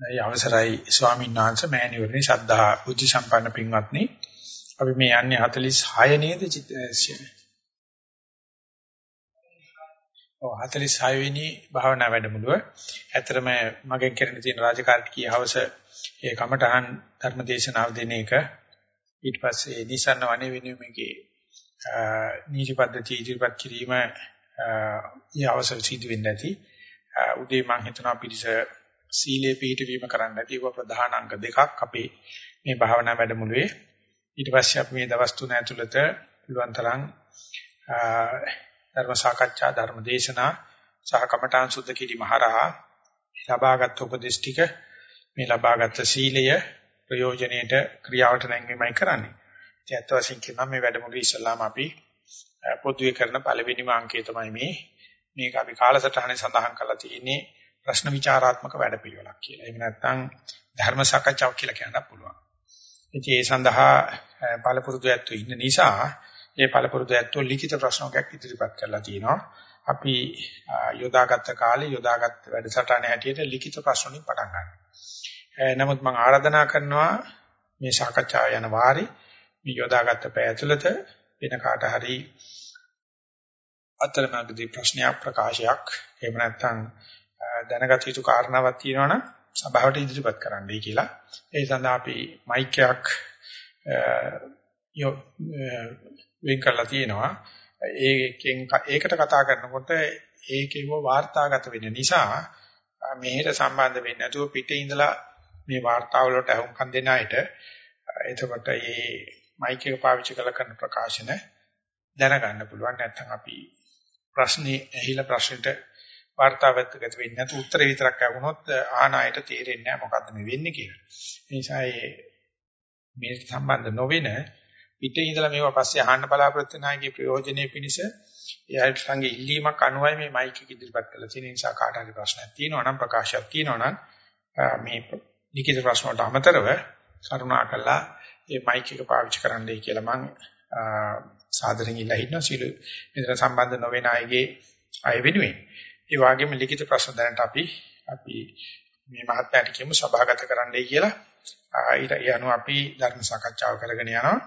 ඒ අවසරයි ස්වාමීන් වහන්සේ මෑණිවරණි ශද්ධා බුද්ධ සම්පන්න පින්වත්නි. අපි මේ යන්නේ 46 නේද ඔව් 46 වෙනි භාවනා වැඩමුළුව. ඇත්තටම මගෙන් කරන්න තියෙන රාජකාරී කීහවස ඒ කමඨහන් ධර්මදේශනාව දෙන එක. ඊට පස්සේ නිසන්න වනේ වෙනුමගේ නීති පද්ධතිය ඉදිරිපත් කිරීම ඊ අවසර සිදු වෙන්නේ නැති උදේ මම හිතනවා පිළිස සීලේ පිළිපීම කරන්න නැති ඒවා ප්‍රධාන අංග දෙකක් අපේ මේ භාවනා වැඩමුළුවේ ඊට පස්සේ අපි මේ දවස් තුන ඇතුළත පුළුවන් තරම් ධර්ම සාකච්ඡා ධර්ම දේශනා සහ කමඨාන් සුද්ධ කිරීම හරහා ලබාගත් උපදේශ ටික මේ ලබාගත් සීලය ප්‍රයෝජනෙට ක්‍රියාවට නැංවීමයි කරන්නේ. ඒ ඇත්ත වශයෙන් කියනවා මේ වැඩමුළුවේ ඉස්සලාම අපි පොදුවේ කරන පළවෙනිම අංකය තමයි මේ මේක අපි කාලසටහනේ සඳහන් කරලා තියෙන්නේ ප්‍රශ්න විචාරාත්මක වැඩපිළිවෙලක් කියලා. එහෙම නැත්නම් ධර්ම සාකච්ඡාවක් කියලා කියන්න පුළුවන්. ඉතින් ඒ සඳහා පළපුරුදු ඇත්තෝ ඉන්න නිසා ඒ පළපුරුදු ඇත්තෝ ලිඛිත ප්‍රශ්නයක් ඉදිරිපත් කරලා තිනවා. අපි යොදාගත්ත කාලේ යොදාගත්ත වැඩසටහන හැටියට ලිඛිත ප්‍රශ්න වලින් පටන් ගන්නවා. නමුත් මම ආරාධනා කරනවා මේ සාකච්ඡාව යන වාරේ මේ යොදාගත්ත පැය ඇතුළත වෙන කාට හරි අතරමඟදී ප්‍රශ්නයක් ප්‍රකාශයක් එහෙම නැත්නම් දැනගත යුතු කාරණාවක් තියෙනවනම් සභාවට ඉදිරිපත් කරන්නයි කියලා. ඒ සඳහා අපි මයික් එකක් වෙන් කරලා තියෙනවා. ඒකෙන් ඒකට කතා කරනකොට ඒකේව වාර්තාගත වෙන නිසා මෙහෙට සම්බන්ධ වෙන්නේ නැතුව පිටේ ඉඳලා මේ වාර්තාව වලට අහුම්කම් දෙන අයට එතකොට මේ මයික් එක පාවිච්චි කරලා කරන ප්‍රකාශන දැනගන්න පුළුවන්. නැත්නම් අපි ප්‍රශ්නේ ඇහිලා ප්‍රශ්නෙට වාර්තාවත් ගත වෙන්නේ නැතු උත්තර විතරක් අහුනොත් ආනායට තේරෙන්නේ නැහැ මොකද්ද මේ වෙන්නේ කියලා. ඒ නිසා මේ සම්බන්ධ නොවෙන පිටේ ඉඳලා මේවා පස්සේ අහන්න බලාපොරොත්තු වෙන අයගේ ප්‍රයෝජනෙයි පිණිස එයාට සංගේ ඉල්ලීමක් අනුවයි මේ මයික් එක ඉදිරිපත් කරලා තියෙන නිසා කාට හරි ප්‍රශ්නයක් තියෙනවා නම් ප්‍රකාශයක් තියෙනවා නම් මේ ලිඛිත ප්‍රශ්න වලට අමතරව කරුණාකරලා මේ මයික් එක පාවිච්චි කරන්නයි කියලා මම සාදරයෙන් ඉල්ලා හිටනවා සීල මෙතන සම්බන්ධ නොවන අයගේ අය වෙනුවෙන්. ඒ වගේම ලිඛිත ප්‍රශ්න දැනට අපි අපි මේ මහත්මයාට කියමු සභාගත කරන්නයි කියලා. ඊට යනවා අපි ධර්ම සාකච්ඡාව කරගෙන යනවා.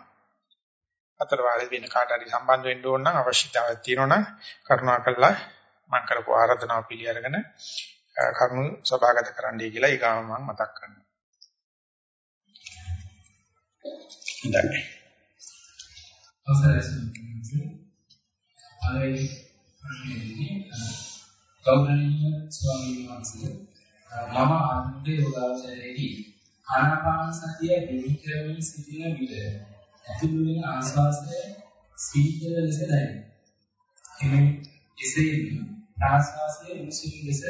අතර වාරේ වෙන කාට හරි සම්බන්ධ වෙන්න ඕන නම් අවශ්‍යතාවයක් තියෙනවා නම් කරුණාකරලා මම කරපු ආරාධනාව පිළි අරගෙන කරුණු සභාගත කරන්නයි කියලා ඊගාම මම මතක් කරනවා. හොඳයි. අවසරයි සම්පූර්ණ. පළවෙනි ප්‍රශ්නේදී ගෞරවනීය ස්වාමීන් වහන්සේ මම අන්තිම යෝගාවචරයේදී ආනාපාන සතිය දෙවි කරමින් සිටින විට ඇතුළු වෙන ආස්වාසය සීතල ලෙස දැනේ. එමෙ එසේම ආස්වාසයේ මුසින් ලෙස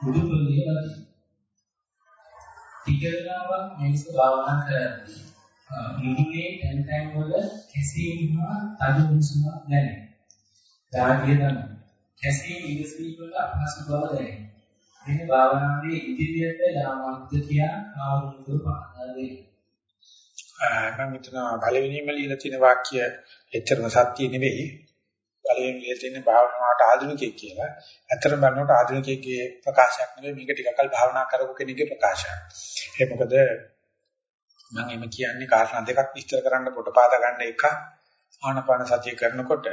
මුළු පොළේ ලබයි. ටික වෙලාවක් මේක භාවනා කරද්දී මුහුණේ තැන් තැන් වල කැසීම හා තද උණුසුමක් දැනේ. ධාර්ය දන්න. කැසීම ඉවසීම වල අපහසු බව දැනේ. මේ භාවනාවේ ඉදිරියට යාමක්ද කියා ආවුරුදු පහදා දෙයි. මම හිතනවා පළවෙනිම ලියලා තියෙන වාක්‍ය එච්චරම සත්‍ය නෙවෙයි. පළවෙනි ලියලා තියෙන භාවනාවට ආධුනිකයෙක් කියලා. ඇත්තටම බලනකොට ආධුනිකයෙක්ගේ ප්‍රකාශයක් නෙවෙයි මේක ටිකක් කල් භාවනා කරපු කෙනෙක්ගේ ප්‍රකාශයක්. ඒ මොකද මම එම කියන්නේ කාරණා දෙකක් විස්තර කරන්න පොටපාද ගන්න එක ආනපාන සතිය කරනකොට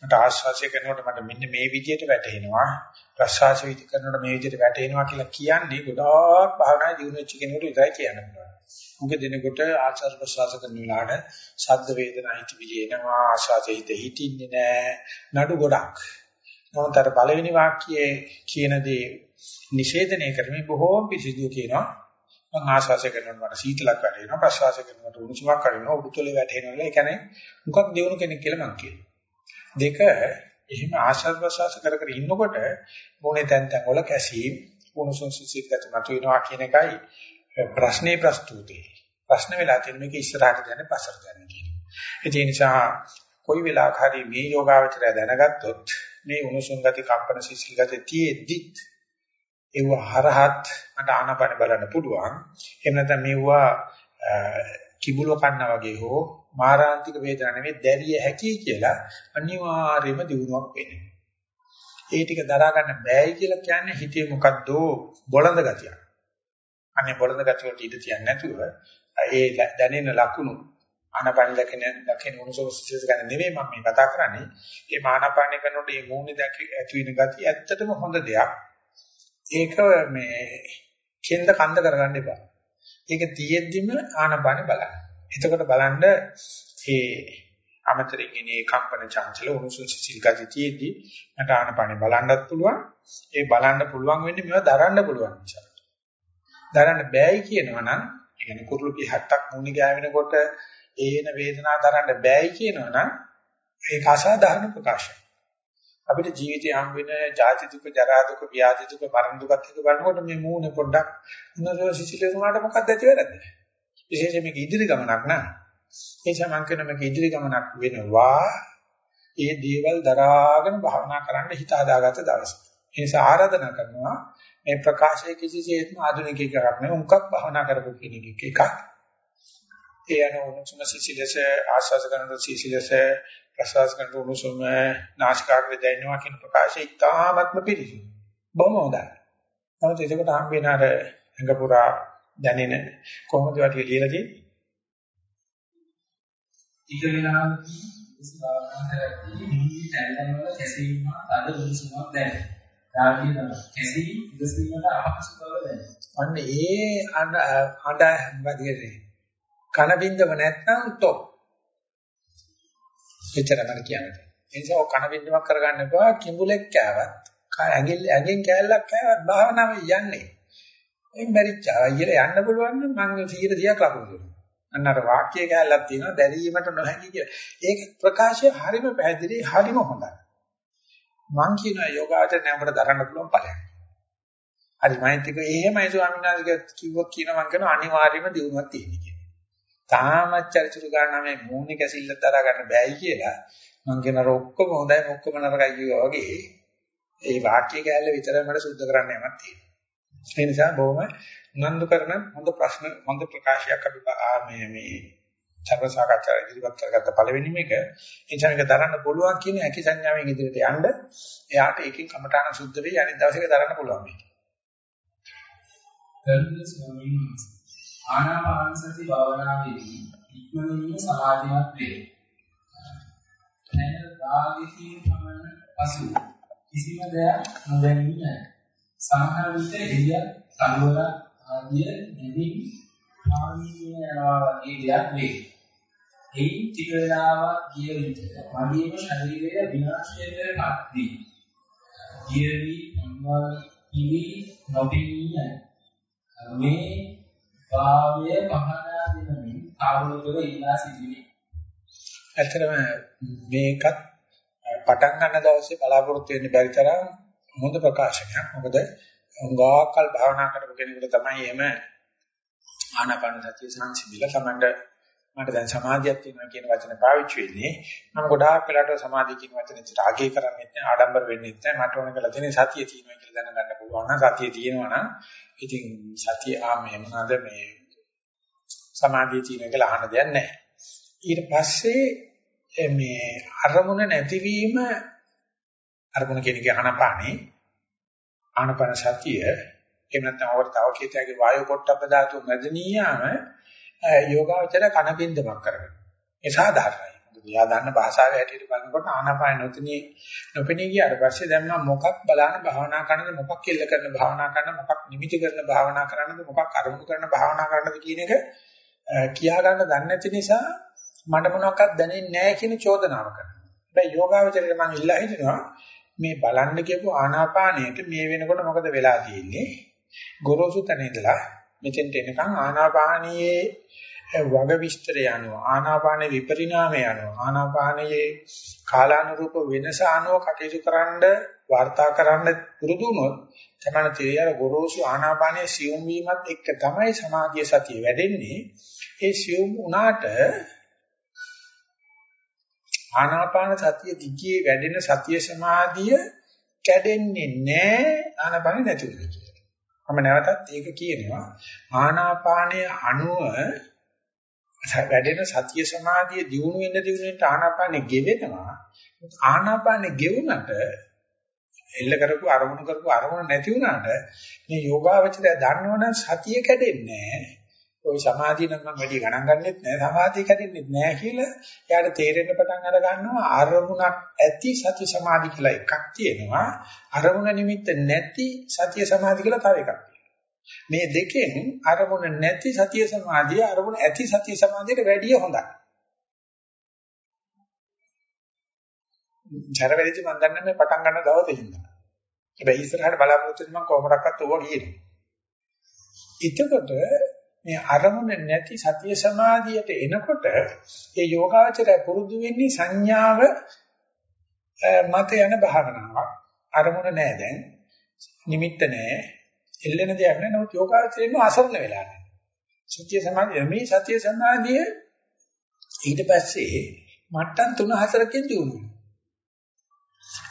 මට ආශ්වාසය කරනකොට මට මෙන්න මේ විදිහට වැටෙනවා ප්‍රශ්වාස විදි කරනකොට මේ විදිහට වැටෙනවා කියලා කියන්නේ ගොඩාක් භාවනා දිනු වෙච්ච කෙනෙකුට විතරයි කියන්න පුළුවන්. මුගේ දිනකොට ආචාර ප්‍රශ්වාස කරන වෙලාවට ශබ්ද වේදනා හිතවිලි එනවා ආශ්වාසය හිත හිටින්නේ නැහැ නඩු ගොඩක්. නමුත් අර පළවෙනි වාක්‍යයේ කියන දේ නිෂේධනය කරමින් බොහෝම පිසිදු කියනවා මම ආශ්වාසය කරනකොට මට සීතලක් වැටෙනවා ප්‍රශ්වාසය කරනකොට උණුසුමක් වැටෙනවා උඩුතොලේ වැටෙනවා ඒ කියන්නේ මොකක් දිනු කෙනෙක් කියලා මම කියනවා. දෙක එහෙම ආශ්වාස ප්‍රශ්වාස කර කර ඉන්නකොට මොනේ තැන් තැන් වල කැසීම් උණුසුම් සිසිල්කට මතුවෙනවා කියන එකයි ප්‍රශ්නේ ප්‍රස්තුතේ. ප්‍රශ්න වෙලා තියෙන මේක ඉස්සරහට යන්නේ පස්සට යන්නේ කියන ඒ නිසා කොයි වෙලාවක හරි මේ යෝගාවචරය දැනගත්තොත් මේ උණුසුම් ගති කම්පන සිසිල් ගති තියෙද්දිත් ඒව හරහත් මට ආනපන බලන්න පුළුවන්. එහෙම නැත්නම් මේවා කිඹුල කන්න වගේ හෝ මාරාන්තික වේදනා නෙවෙයි දැරිය හැකි කියලා අනිවාර්යයෙන්ම දිනුවක් වෙන්නේ. ඒ ටික දරා ගන්න බෑයි කියලා කියන්නේ හිතේ මොකද්ද බොළඳ ගතියක්. අනේ බොළඳ ගතිය වලට ඉඳ තියන්නේ නැතුව ඒ දැනෙන ලකුණු ආනාපාන දකින දකින උණුසුම සිසිලස ගැන නෙවෙයි මම මේ කතා කරන්නේ. මේ ආනාපාන කරනකොට මේ මූණේ දැක ඇති වෙන ගතිය ඇත්තටම හොඳ දෙයක්. ඒක මේ කෙන්ද කන්ද කරගන්න එපා. ඒක තියෙද්දිම ආනාපාන බලන්න. එතකොට බලන්න මේ අමතරින් එනේ කම්පන චංචල උණුසුම් සිසිල් ගතිය තියෙද්දි මට ආනාපාන බලන්නත් පුළුවන්. ඒ බලන්න පුළුවන් වෙන්නේ මේවා දරන්න පුළුවන් නිසා. දරන්න බෑයි කියනවා නම් ඒ කියන්නේ කුරුළු පිහට්ටක් මුණි ගෑවෙනකොට ඒන වේදනාව දරන්න බෑයි කියනවනම් ඒක අසාධාරණ ප්‍රකාශයක්. අපිට ජීවිතය හම් වෙන ජාති දුක, ජරා දුක, ව්‍යාධි දුක, මරණ දුකත් එක බලනකොට මේ මූණේ පොඩ්ඩක් උනසෝ සිසිලේ උනාට මොකක්ද ඇති වෙන්නේ? විශේෂයෙන් මේක ඉදිරි ගමනක් නෑ. ඒ නිසා මම කියන මේක ඉදිරි ගමනක් වෙනවා. ඒ දේවල් දරාගෙන භාවනා කරන්න හිත හදාගත්ත දවස. ඒ නිසා ආරාධනා කරනවා මේ ප්‍රකාශය කිසිසේත්ම ආධුනිකයෙක් නෙවෙයි උන්කක් භාවනා කරපු කෙනෙක් එකක්. ඒ අනුසුම සිසිලස ආස්වාස කරන සිසිලස ප්‍රසවාස කරන උණුසුම නාසිකාග්‍රේ දැනෙනවා කියන ප්‍රකාශය ඉතාමත්ම පිළිසිදු. බොහොම හොඳයි. නමුත් ඒකට හම් වෙන අර ඇඟ පුරා දැනෙන කොහොමද වටිය ලියලා තියෙන්නේ? කරද්දී නිදි තැන්වල කැසීම තද උණුසුමක් දැනෙනවා. කැසීම ඉවසීමට අපහසු බව දැනෙනවා. අන්න ඒ අඬ අඬ කියන්නේ? කන බින්දව නැත්නම් තොප්. එච්චර මම කියන්නේ. ඒ නිසා ඔය කන බින්දවක් කරගන්න එපා කිඹුලෙක් කෑවත් ඇඟිල් ඇඟෙන් කෑල්ලක් කෑවත් භාවනාව යන්නේ. එයින් බැරිච්චා ඊට යන්න පුළුවන් නම් මම 100 100ක් ලකුණු දෙනවා. අන්න අර වාක්‍ය කෑල්ලක් තියෙනවා දැරීමට නොහැකි කියලා. ඒක ප්‍රකාශය හරිම පැහැදිලි හරිම හොඳයි. මං කියන යෝගාචර නැමකට දරන්න පුළුවන් ඵලයක්. හරි මයින්තික එහෙමයි ස්වාමීන් වහන්සේ කිව්වොත් කියන මං කියන අනිවාර්යයෙන්ම දිනුවක් තියෙනවා. තාමත් චරිචුරු ගන්න මේ මූණේ කැසිල්ල දරා ගන්න බෑයි කියලා මං කියන අර ඔක්කොම හොඳයි ඔක්කොම නරකයි කිව්වා වගේ ඒ වාක්‍ය කැලේ විතරයි මට සුද්ධ කරන්න යමක් තියෙනවා. ඒ නිසා බොහොම උනන්දු කරන හොඳ ප්‍රශ්න හොඳ ප්‍රකාශයක් අපි මේ මේ චර්වසාකච්ඡා ඉදිරිපත් කරගත්ත පළවෙනි මේක එනිසා මේක දරන්න පුළුවන් කියන හැකි සංඥාවෙන් ඉදිරියට යන්න එයාට ඒකෙන් කමඨාන සුද්ධ වෙයි අනිත් දවසේ දරන්න පුළුවන් මේක. ගරුතර ස්වාමීන් වහන්සේ ආනාපාන සති භාවනාවේදී ඉක්මනින්ම සමාධිමත් වේ. දැන භාගිකී පමණ පසු කිසිම දෙයක් නොදැනී නැහැ. සමහර විට එළිය කලවර ආදිය දෙමින් ආවීය යනවා වගේ දෙයක් වේ. එයින් ටික වේලාවක් ගිය විට මගේම ශරීරය විනාශයට පත් වී ගියවි අම්මා ඉවි නොපෙනී මේ භාවය පහදා දෙනමින් ආවෝදව ඉල්ලා සිටිනේ. ඇත්තටම මේකත් පටන් ගන්න දවසේ බලාපොරොත්තු වෙන්න බැරි තරම් හොඳ ප්‍රකාශනයක්. මොකද උංගාකල් භාවනා කරපු කෙනෙකුට තමයි එහෙම ආනාපාන සතිය සංසිඳිලා තමන්ට මට දැන් සමාධියක් තියෙනවා කියන වචන පාවිච්චි වෙන්නේ. මම ගොඩාක් වෙලාට සමාධිය කියන වචනේ ආගේ කරන්නේ නැහැ, ආඩම්බර වෙන්නේ නැහැ. මට ඕන කරලා තියෙන්නේ සතිය තියෙනවා කියලා දැනගන්න පුළුවන් නම් සතිය තියෙනවා නම් ඉතින් සතිය ආ මේ මොනවාද මේ සමාධිය තියෙන කියලා අහන්න දෙයක් නැහැ. ඊට පස්සේ මේ අරමුණ නැතිවීම අරමුණ කියන එක ආනපානේ ආනපන සතිය එහෙම නැත්නම් අවර තව කීතයගේ වායු පොට්ටබ්බ ධාතු මැදනියාම යෝගාවචර කන බින්දමක් කරගන්න. ඒ සාධාරණයි. එයා දන්න භාෂාවේ හැටියට බලනකොට ආනාපාන නොතනී නොපෙනී ගියාට පස්සේ දැන් මම මොකක් බලන භාවනා කරනද මොකක් කෙල්ල කරන භාවනා කරන මොකක් නිමිති කරන භාවනා කරනද මොකක් අරමුණු කරන භාවනා කරනද කියන එක කියා ගන්න දන්නේ නැති නිසා මට මොනවක්වත් දැනෙන්නේ නැහැ කියන චෝදනාව කරනවා. හැබැයි යෝගාවචරයට මම ඉල්ලා හිටිනවා මේ බලන්න කියපු ආනාපානයට මේ වෙනකොට මොකද වෙලා තියෙන්නේ? ගොරෝසු තැන ඉඳලා මෙතෙන්ට එනකන් ආනාපානයේ වග විස්තරය අනුව ආනාපාන විපරිණාමය අනුව ආනාපානයේ කාලානුරූප වෙනස අනුව කටයුතු කරන්න වාර්තා කරන්න පුරුදු වුණොත් තමයි තේරියර ගොරෝසු ආනාපානයේ සියුම් වීමත් එක්ක තමයි සමාධිය සතිය වැඩෙන්නේ. ඒ සියුම් වුණාට ආනාපාන සතිය දිගේ වැඩෙන සතිය සමාධිය කැඩෙන්නේ නැහැ ආනාපාන නැති වෙන කියලා. මම නැවතත් ඒක කියනවා ආනාපානයේ අණුව වැඩෙන සතිය සමාධිය දියුණු වෙන්න දියුණු වෙන්න ආනාපානෙ ගෙවෙනවා. ආනාපානෙ ගෙවුනට එල්ල කරපු අරමුණු කරපු අරමුණ නැති වුණාට මේ යෝගාවචරය දන්නවනම් සතිය කැඩෙන්නේ නැහැ. ওই සමාධිය නම් මම වැඩි ගණන් ගන්නෙත් නෑ සමාධිය කැඩෙන්නෙත් නෑ කියලා එයාට තේරෙන්න පටන් අර ගන්නවා අරමුණක් ඇති සති සමාධි කියලා එකක් තියෙනවා. අරමුණ නිමිත්ත නැති සතිය සමාධි කියලා තව එකක් මේ දෙකෙන් අරමුණ නැති සතිය සමාධිය අරමුණ ඇති සතිය සමාධියට වැඩිය හොඳයි. ජරවැලිදි මම දන්නේ මේ පටන් ගන්න දවසේ ඉඳලා හැබැයි ඉස්සරහට බලාපොරොත්තු වෙන්න මම කොහොමඩක්වත් ඕවා කියනවා එතකොට මේ අරමුණ නැති සතිය සමාධියට එනකොට ඒ යෝගාචරය පුරුදු වෙන්නේ සංඥාව මත යන භාවනාවක්. අරමුණ නැහැ දැන්. නිමිත්ත නැහැ එල්ලෙන දෙයක් නැහැ නමුත් යෝගාචරයෙන් අසරණ වෙලා නැහැ. සතිය සමාධිය මේ සතිය සමාධිය ඊට පස්සේ මට්ටම් 3-4කින් දිනු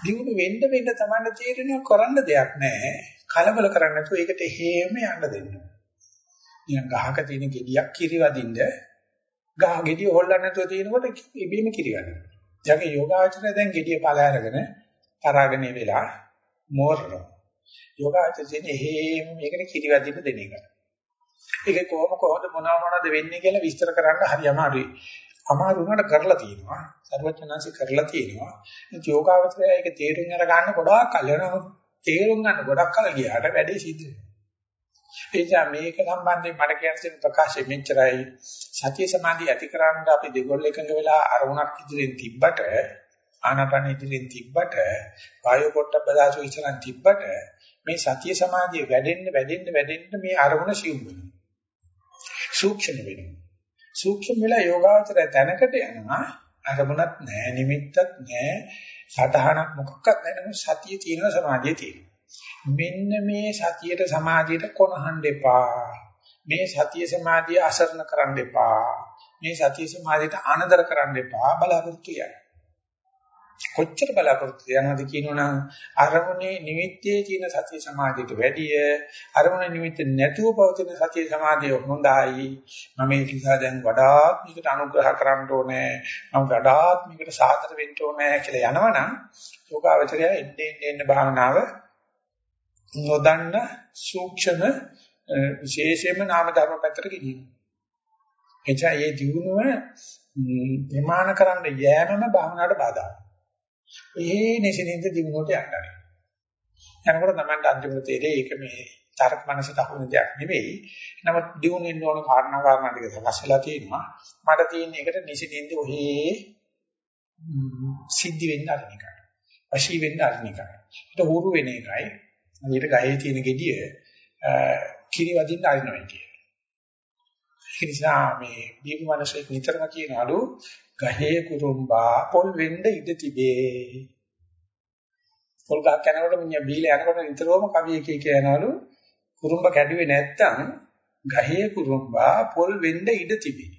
දිනු වෙන්න වෙන්න තමයි තේරෙනවා කරන්න දෙයක් නැහැ කලබල කරන්නේ නැතුව ඒකට හේම යන්න දෙන්න නිකන් ගහක තියෙන ගෙඩියක් කිරි වදින්න ගහ ගෙඩිය හොල්ලන්න නැතුව තියෙනකොට ඉබේම කිරි ගන්නවා. යගේ යෝගාචරය දැන් ගෙඩිය පල අරගෙන තරගෙන වෙලා මෝරනවා. යෝගාචරය කියන්නේ එහෙම මේකට කිරි වදින්න දෙන එක. ඒක කොහොම කොහොමද මොනවා මොනවද වෙන්නේ කියලා විස්තර කරන්න හරි අමාරුයි. අමාරු වුණාට කරලා තියෙනවා. සර්වඥාන්සි කරලා තියෙනවා. ඒ යෝගාචරය ඒක තේරුම් අරගන්න ගොඩාක් කල් යනවා. තේරුම් ගන්න ගොඩක් කල් ගියාට වැඩේ සිද්ධ වෙනවා. එනිසා මේක සම්බන්ධයෙන් මට කියන්න තියෙන ප්‍රකාශය මෙච්චරයි. සතිය සමාධිය ඇතිකරන්න අපි දෙගොල්ල එකඟ වෙලා අරමුණක් ඉදිරියෙන් තිබ්බට ආනාපාන ඉදිරියෙන් තිබ්බට වායු පොට්ටබ්බ දාසු ඉස්සරන් තිබ්බට මේ සතිය සමාධිය වැඩෙන්න වැඩෙන්න වැඩෙන්න මේ අරමුණ සිව් වෙනවා. සූක්ෂම වෙනවා. සූක්ෂම වෙලා යෝගාවචරය තැනකට යනවා අරමුණක් නැහැ නිමිත්තක් නැහැ සතහනක් මොකක්වත් නැහැ සතිය තියෙනවා සමාධිය තියෙනවා. මෙන්න මේ සතියට සමාධියට කොනහන්න එපා. මේ සතිය සමාධිය අසරණ කරන්න එපා. මේ සතිය සමාධියට අනදර කරන්න එපා බලාපොරොත්තු යන්න. කොච්චර බලාපොරොත්තු යනවද කියනවනම් අරමුණේ නිමිත්තේ තියෙන සතිය සමාධියට වැඩිය අරමුණේ නිමිත්ත නැතුව පවතින සතිය සමාධිය හොඳයි මම ඒ නිසා දැන් වඩාත් මේකට අනුග්‍රහ කරන්න ඕනේ මම වඩාත් මේකට සාතර වෙන්න ඕනේ කියලා යනවනම් යෝගාවචරය එන්නේ එන්නේ භාවනාව නොදන්න සූක්ෂම විශේෂයෙන්ම නාම ධර්ම පැත්තට ගෙනියනවා. එචා මේ දිනුව ප්‍රමාණ කරන්න යෑමම භාවනාවට බාධායි. ඒ නිසින්ද දිනුවට යන්නේ. යනකොට තමයි අන්තිමට තේරෙන්නේ ඒක මේ තරක මනසට අහුවෙන දෙයක් නෙවෙයි. නමුත් දිනුන ඉන්න ඕන කාරණා කාරණා ටික සකස් වෙලා තියෙනවා. මට තියෙන එකට නිසින්ද ඔහේ සිද්ධ වෙන්න අරින එකයි. වශී වෙන්න අරින එකයි. ඒක හුරු වෙන එකයි. ඊට ගහේ තියෙන gediය කිරි වදින්න අරිනවා කියන. ඒ නිසා මේ දීපු මිනිස්සෙක් නිතරම කියනවලු ගහේ කුරුම්බා පොල් වෙන්න ඉඩ තිබේ. පොල් ගහ කනකොට මිනිහා බීලා යනකොට නිතරම කවි එකේ කියනවලු කුරුම්බ කැඩුවේ නැත්තම් ගහේ කුරුම්බා පොල් වෙන්න ඉඩ තිබේ.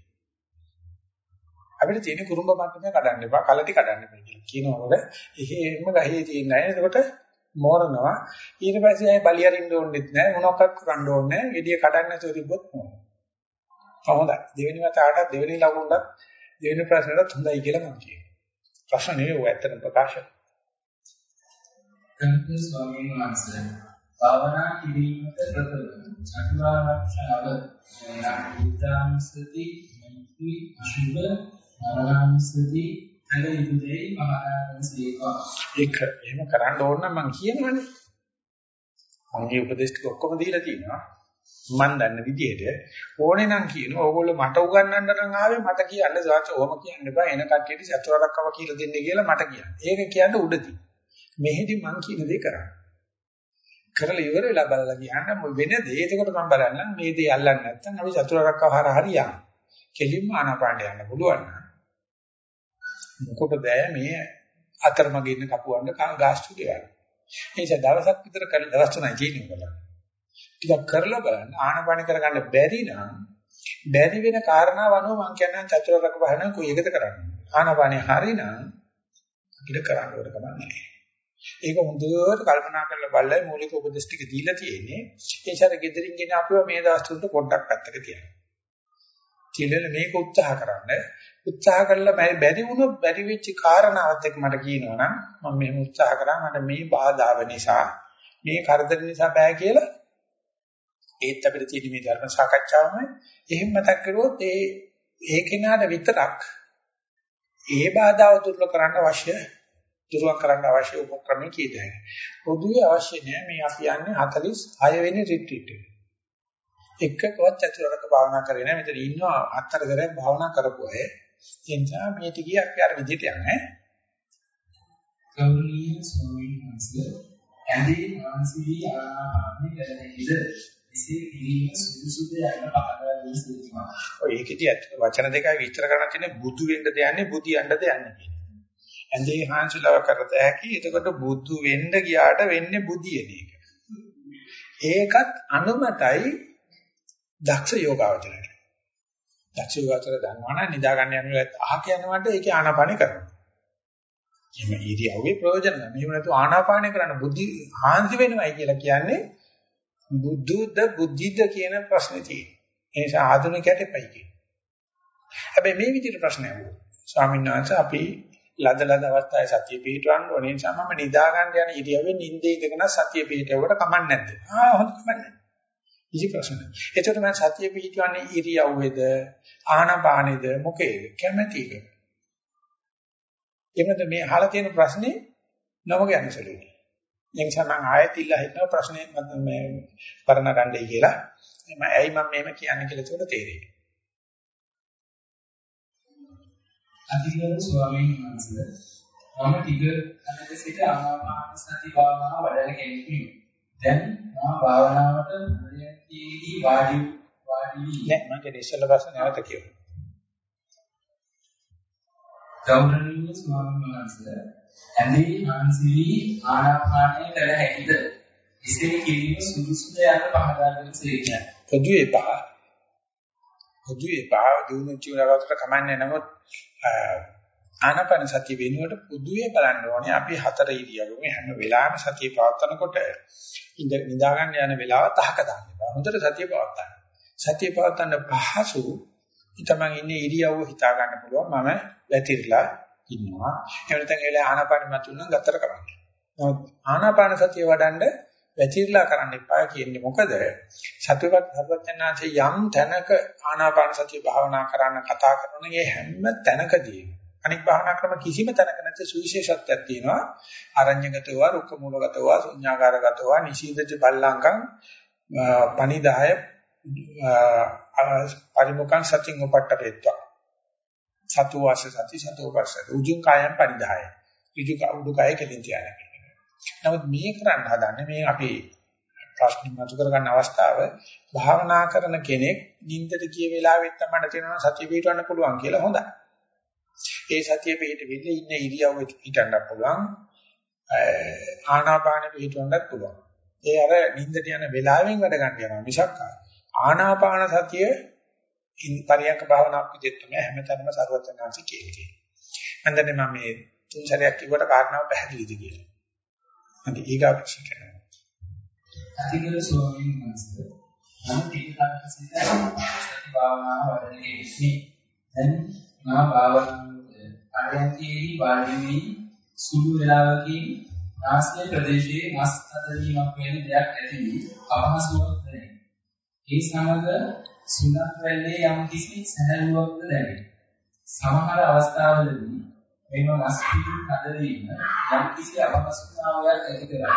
අපිට තියෙන කුරුම්බ මට්ටමේ කඩන්න එපා කලටි කඩන්න එපා කියලා කියනකොට එහෙම ගහේ තියෙන අය එතකොට මෝරනවා. ඊට පස්සේ ආයේ බලිය අරින්න ඕනෙත් නැහැ මොනවාක්වත් කරන්න ඕනේ නැහැ gediya කඩන්න නැතුව තිබ්බොත් මොනවා හොඳයි. දෙවෙනි වතාවට දෙවෙනි ලකුණට දෙවෙනි ප්‍රශ්නට හොඳයි කියලා මම කියනවා. ප්‍රශ්න නෙවෙයි ඔය ඇත්තට ප්‍රකාශ. ගන්තු ස්වාමීන් වහන්සේ භාවනා කිරීමට ප්‍රථම චතුරාර්යක්ෂාව බුද්ධාංශති මෛත්‍රී අශුභ ආරාමසති කල යුතු දෙයි මහානායක සීකා ඒක එහෙම කරන්න ඕන නම් මම කියනවනේ මගේ උපදේශ ටික ඔක්කොම දීලා තියෙනවා මම දන්න විදිහට ඕනේ නම් කියනවා ඕගොල්ලෝ මට උගන්වන්න නම් ආවේ මට කියන්න සාච ඕම කියන්න බෑ එන කට්ටියට චතුරාර්යකව කියලා දෙන්න කියලා මට කියන්න. ඒක කියන්න උඩදී. මෙහෙදි මං කියන දේ කරන්න. කරලා ඉවර වෙලා බලලා කියන්න වෙන දේ එතකොට මම බලන්නම් මේ දේ අල්ලන්නේ නැත්නම් අපි චතුරාර්යකව හරහා හරියන්න. කෙලින්ම ආනාපානට යන්න පුළුවන් නම් මොකටද මේ අතරමඟ ඉන්න කපුවන්ට ගාස්තු ගෙවන්න. ඒ නිසා දවසක් විතර කරලා දවස් තුනයි තියෙන්නේ බලන්න. ටිකක් කරලා බලන්න ආනපාන කරගන්න බැරි නම් බැරි වෙන කාරණාව අනුව මම කියන්නේ චතුරාර්යක බහන කොයි එකද කරන්නේ. ආනපානේ හරිනම් අපිට කරන්න ඕන කමක් නැහැ. ඒක හොඳට කල්පනා කරලා බලලා මූලික උපදේශ ටික දීලා තියෙන්නේ. ඒ නිසා ගෙදරින් ගෙන අපිව මේ දවස් තුනට පොඩ්ඩක් පැත්තක තියන්න. කියලා මේක උත්සාහ කරන්න උත්සාහ කළා බැරි වුණොත් බැරි වෙච්ච කාරණාවත් එක්ක මට කියනවනම් මම මෙහෙම උත්සාහ කරා මට මේ බාධාව නිසා මේ කරදර නිසා බෑ කියලා ඒත් අපිට තියෙන මේ ධර්ම සාකච්ඡාවම එහෙම මතක් කරුවොත් ඒ ඒ කෙනාට විතරක් ඒ බාධාව දුර්ල කරන්න අවශ්‍ය දුර්ලභ කරන්න අවශ්‍ය උපක්‍රම කීයදයි. පොදුවේ අවශ්‍ය නෑ මේ අපි යන්නේ 46 වෙනි රිට්‍රීට් එක. එකකවත් චතුරාර්ය භාවනා කරේ නෑ මෙතන ඉන්නවා හතර දරයක් භාවනා කරපු අය. ඒ නිසා මේ ටිකේ අපි අර විදිහට යන්නේ. ගෞරවනීය ස්වාමීන් වහන්සේ ඇඳේ මානසිකී ආනාපානෙ ගැනීමද එසේ කිරීම සුදුසුද යන පහදා දෙන සිතුවා. ඔය ඒකෙදි වචන දෙකයි විස්තර කරන්න තියෙන්නේ බුදු වෙන්නද යන්නේ බුදියන්නද යන්නේ කියන. ඇඳේ හාන්සිලව කරත හැකි. එතකොට බුදු වෙන්න ගියාට වෙන්නේ බුදියන එක. ඒකත් අනුමතයි දක්ෂ යෝගාවචරයට. දක්ෂ යෝගාවචර දන්නවා නම් නිදා ගන්න යනකොට අහක යනකොට ඒකේ ආනාපානෙ කරනවා. එහෙම ඉරියව්වේ ප්‍රයෝජන නැහැ. මෙහෙම නැතු ආනාපානෙ කරන්න බුද්ධි හාන්සි වෙනවයි කියලා කියන්නේ බුද්ධුද බුද්ධිද කියන ප්‍රශ්නේ තියෙනවා. ඒ නිසා ආධුනිකයට එපයි කියන්නේ. හැබැයි මේ විදිහට ප්‍රශ්නයක් වුණා. ස්වාමීන් වහන්සේ අපි ලද ලද අවස්ථාවේ සතිය පිටවන්න ඕනේ නිසා මම නිදා ගන්න යන ඉරියව්වේ නිින්දේ ඉඳගෙන සතිය පිටවුවට කමක් නැද්ද? ආ හොඳ කමක් නැහැ. ඉසි ප්‍රශ්න. එතකොට මම සතිය පිටවන්නේ ඉරියව්වේද ආහනපානේද මොකේද? කැමැති එක. එමෙද මේ අහලා තියෙන ප්‍රශ්නේ නම ගැනසලුයි. ඒ නිසා මම ආයෙත් ඉල්ලා හිටන ප්‍රශ්නේ මම මේ පරණ ගන්නයි කියලා. මම ඇයි මම මේව කියන්නේ කියලා ඒක තේරෙන්නේ. අතිගරු ස්වාමීන් වහන්සේ මම ටික අනක සිට ආනාපාන සති භාවනාව වඩන කෙනෙක්මි. දැන් මා භාවනාවට ප්‍රයත්නයේදී වාඩි වාඩි නෑ මම කියන්නේ ඉස්සෙල්ලා ප්‍රශ්න නැවත කියමු. ගෞරවනීය ස්වාමීන් වහන්සේ ඇඳේ මානසිකී ආනාපානය කළ හැකිද? එසේ කිරීම සුදුසුද යන පහදා දෙන්න සිටිනවා. පොදුවේ පහ පොදුවේ පහ දුණු චිවරකට කමන්නේ නමුත් ආනාපාන සතිය වෙනුවට පොදුවේ බලන්න ඕනේ අපි හතර ඉරියව්වෙම හැම වෙලාවෙම සතිය පවත්වනකොට ඉඳ නිදා ගන්න යන වෙලාව තහක දාන්න. හොඳට සතිය පවත්වන්න. සතිය පවත්වන්න පහසු තමන් ඉන්නේ ඉරියව්ව හිතා ගන්න පුළුවන් මම වැතිරලා ඉන්නවා. එහෙම නැත්නම් ඒ වෙලාවේ ආනාපාන මතුනනම් ගතර කරන්න. නමුත් ආනාපාන සතිය වඩන්න වැතිරලා කරන්න එපා කියන්නේ මොකද? සතිපත් සර්වඥාන්සේ යම් තැනක ආනාපාන සතිය භාවනා කරන්න කතා කරන මේ හැම තැනකදී අනික් භාවනා ක්‍රම කිසිම තැනක නැති සුවිශේෂත්වයක් තියෙනවා. අරඤ්‍යගතව, රුක්ක මූලගතව, ශුඤ්ඤාකාරගතව, නිශීදජ බල්ලංකම් පනිදාය පරිමුඛං සතින් උපට්ඨපෙත්වා. සතු වාස සති සතු වාස උජුං කායම් පරිදාය. උජු උඩුකය කෙලින් තියාගන්න. නමුත් මේ කරන්න හදන්නේ මේ අපි ප්‍රශ්න මතු කර ගන්න අවස්ථාව භාවනා කරන කෙනෙක් නිින්දට ගිය වෙලාවෙත් තමයි තේරෙනවා සතිය පිටවන්න පුළුවන් කියලා හොඳයි. ඒ සතිය පිට වෙන්න ඉන්න ඉරියව්වෙ හිටන්න පුළුවන්. ආනාපානෙ පිටවන්නත් පුළුවන්. ඒ අර නිින්දට යන වෙලාවෙන් වැඩ ගන්න යනවා මිසක් ආනාපාන සතිය පරියන්ක භාවනාවක් විදිහට තමයි හැමතැනම සර්වඥාන්සි කියන්නේ. මම දැන් මම මේ තුන් සැරයක් කිව්වට කාරණාව පැහැදිලිද කියලා. අද ඊගා ප්‍රශ්න කරනවා. අතිගල ස්වාමීන් වහන්සේ මම තීරණයක් සිට සති භාවනාව වඩන කෙනෙක්නි. දැන් මා භාවනාවේ පරියන්කේදී වාඩි වී සුළු වේලාවකින් නාස්තික ප්‍රදේශයේ මස් අතරීමක් වෙන දෙයක් ඇති වී අපහසුවක් දැනේ. ඒ සමග සුණක් වැල්ලේ යම් කිසි සැහැල්ලුවක්ද දැනේ. සමහර අවස්ථාවලදී මෙම මස් පිටු හදවීම යම් කිසි අපහසුතාවයක් ඇති කරයි.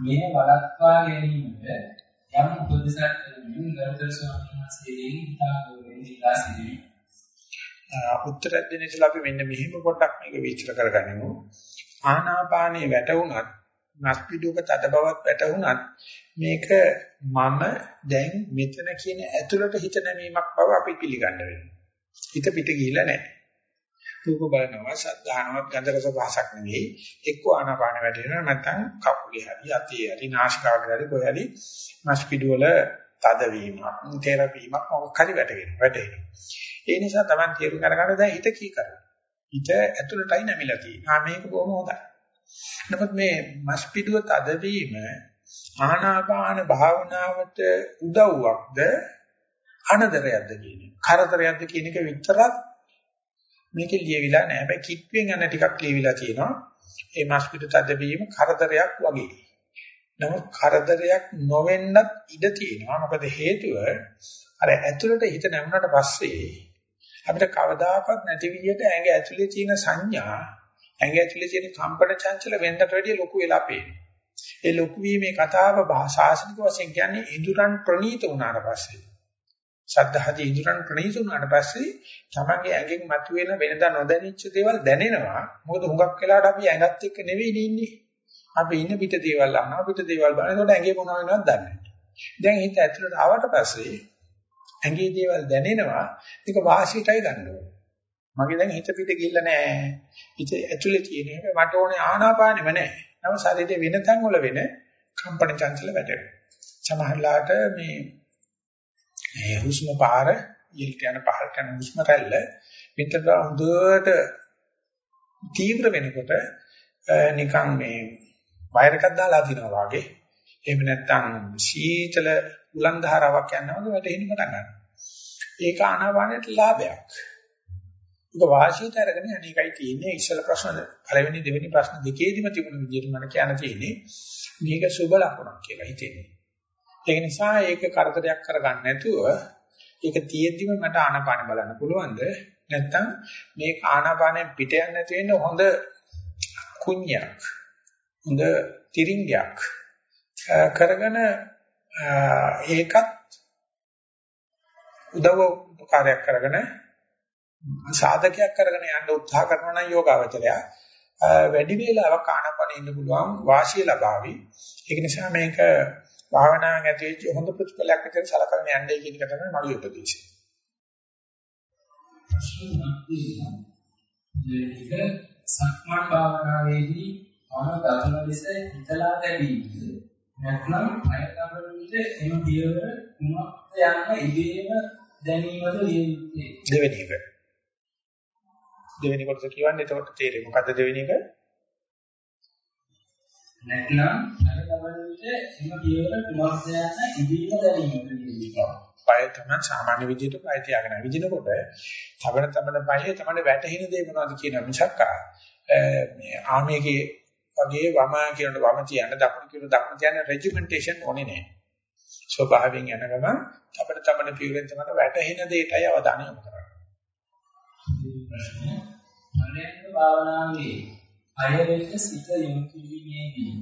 මේ වළක්වා ගැනීමට යම් උපදෙසක් දෙමින් ගරුතර ස්වාමීන් වහන්සේගෙන් ඉතා ගෞරවයෙන් ඉල්ලා සිටිමි. උත්තර දෙන්න ඉස්සලා අපි මෙන්න මෙහෙම පොඩ්ඩක් මේක විස්තර කරගනිමු. ආනාපානේ වැටුණත් මස්පිඩුක තද බවක් වැටුණත් මේක මම දැන් මෙතන කියන ඇතුළට හිත නැමීමක් බව අපි පිළිගන්න වෙනවා. හිත පිට ගිහිල්ලා නැහැ. රූප බලනවා සද්ධානවත් ගන්ධරස භාෂක් නෙවෙයි එක්ක ආනාපාන වැටෙනවා නැත්නම් කකුලේ හරි අතේ හරි නාසිකාග්‍රේ හරි කොහේ හරි මස්පිඩු වල තදවීමක් තෙරපීමක් මොකක් හරි වැටෙනවා වැටෙනවා ඒ නිසා Taman තේරුම් අරගන්න දැන් හිත කී කරනවා හිත ඇතුළටයි නැමිලා තියෙනවා මේක බොහොම හොඳයි නමුත් මේ මස්පිඩුව තදවීම ආනාපාන භාවනාවට උදව්වක්ද අනදරයක්ද කියන එක කරදරයක්ද කියන එක විතරක් මේකේ ලියවිලා නැහැ. හැබැයි කිට්ටුවෙන් යන ටිකක් ලියවිලා තියෙනවා. ඒ මස් පිටු තදවීම කරදරයක් වගේ. නමුත් කරදරයක් නොවෙන්නත් ඉඩ තියෙනවා. මොකද හේතුව අර ඇතුළට හිත නැමුණට පස්සේ අපිට කවදාකවත් නැති විදිහට ඇඟ ඇතුලේ තියෙන සංඥා ඇඟ ඇතුලේ තියෙන කම්පන චංචල වෙන්නට වැඩිය ලොකු වෙලා පේනවා. ඒ ලොකු වීමේ කතාව භාෂාසනික වශයෙන් කියන්නේ ඉඳුරන් ප්‍රනීත වුණාට පස්සේ. සද්ධාදී ඉඳුරන් ප්‍රනීත වුණාට පස්සේ තමන්ගේ ඇඟෙන් මතුවෙන වෙනදා නොදැනිච්ච දේවල් දැනෙනවා. මොකද හුඟක් වෙලාවට අපි ඇඟත් එක්ක නෙවෙයි ඉන්නේ. අපි ඉන්න පිට දේවල් අහනවා පිට දේවල් බලන. ඒකට ඇඟේ මොනව වෙනවද දන්නේ නැහැ. දැන් හිත ඇතුළට ආවට පස්සේ ඇඟේ දේවල් දැනෙනවා. ඒක වාසියටයි ගන්න ඕනේ. මගේ දැන් හිත පිට ගිහිල්ලා නැහැ. හිත ඇතුලේ තියෙන එක මට ඕනේ ආනාපානෙම නැහැ. නම ශරීරයේ වෙන තැන් වල වෙන කම්පන චංචල වැටෙනවා. සමහරලාට මේ මේ හුස්ම පාර ඉල්ට යන පහළට යන හුස්ම රැල්ල පිටට හොඳට තීව්‍ර වෙනකොට නිකන් මේ වයර් එකක් දාලා දිනවා වගේ එහෙම නැත්නම් සීතල උලන් ධාරාවක් යනවා වගේ වැටෙන්න පටන් ගන්නවා. ඒක ආනාපානයට ලාභයක්. ඒක වාසියට අරගෙන අනේකයි තියෙන්නේ ඉස්සල ප්‍රශ්න පළවෙනි දෙවෙනි ප්‍රශ්න දෙකේදීම තිබුණු විදිහට මම කියන්න තියෙන්නේ මේක සුබ ලකුණක් කියලා හිතෙන්නේ. ඒක නිසා ඒක කරදරයක් කරගන්න නැතුව ඒක තියෙද්දිම මට ආනාපාන බලන්න පුළුවන්ද? නැත්නම් මේක ආනාපානෙන් පිට යන්නේ නැති වෙන්න හොඳ කුණ්‍යක්. හොඳ තිරින්ගයක් කරගෙන ඒකත් උදව් උපකාරයක් කරගෙන සාධකයක් කරගෙන යන්න උත්සාහ කරනවා නම් යෝගාවචරය වැඩි වේලාවක් ආනපන ඉන්න පුළුවන් වාසිය ලබාවි. ඒක නිසා මේක භාවනාවෙන් ඇතිවෙච්ච හොඳ ප්‍රතිඵලයක් විදිහට සලකගෙන යන්නයි කියන එක තමයි මගේ උපදේශය. ඒක සක්මන් භාවනාවේදී මම දතුන ලෙස හිතලා දැරීමද නැත්නම් අය තමරුන්ට එම පියවර කුමක්ද යන්න ඉබේම දැනීමද විය යුත්තේ? දෙවෙනි එක. දෙවෙනි කොටස කියවන්නේ එතකොට තේරෙයි. මොකද්ද දෙවෙනි එක? නැත්නම් අය තමරුන්ට එම පියවර කුමක්ද යන්න ඉබේම දැනීමද විය යුත්තේ? පය තමයි සාමාන්‍ය විදිහට පය තියාගෙන විදිනකොට තවන තමන පයේ තමයි වැටෙන දේ මොනවද කියන මිසක් මේ ආමේගේ වගේ වම කියනකොට වම තියන්න දකුණු කියන දකුණු තියන්න රෙජිමෙන්ටේෂන් ඕනේ නැහැ. ස්වභාවයෙන් යන ගම අපිට තමන පියුරෙන් තමයි වැටෙන දෙයටයි අවධානය යොමු කරන්නේ. මනෝන්ද භාවනාවේ අයවෙක සිත යොමු කිරීමේදී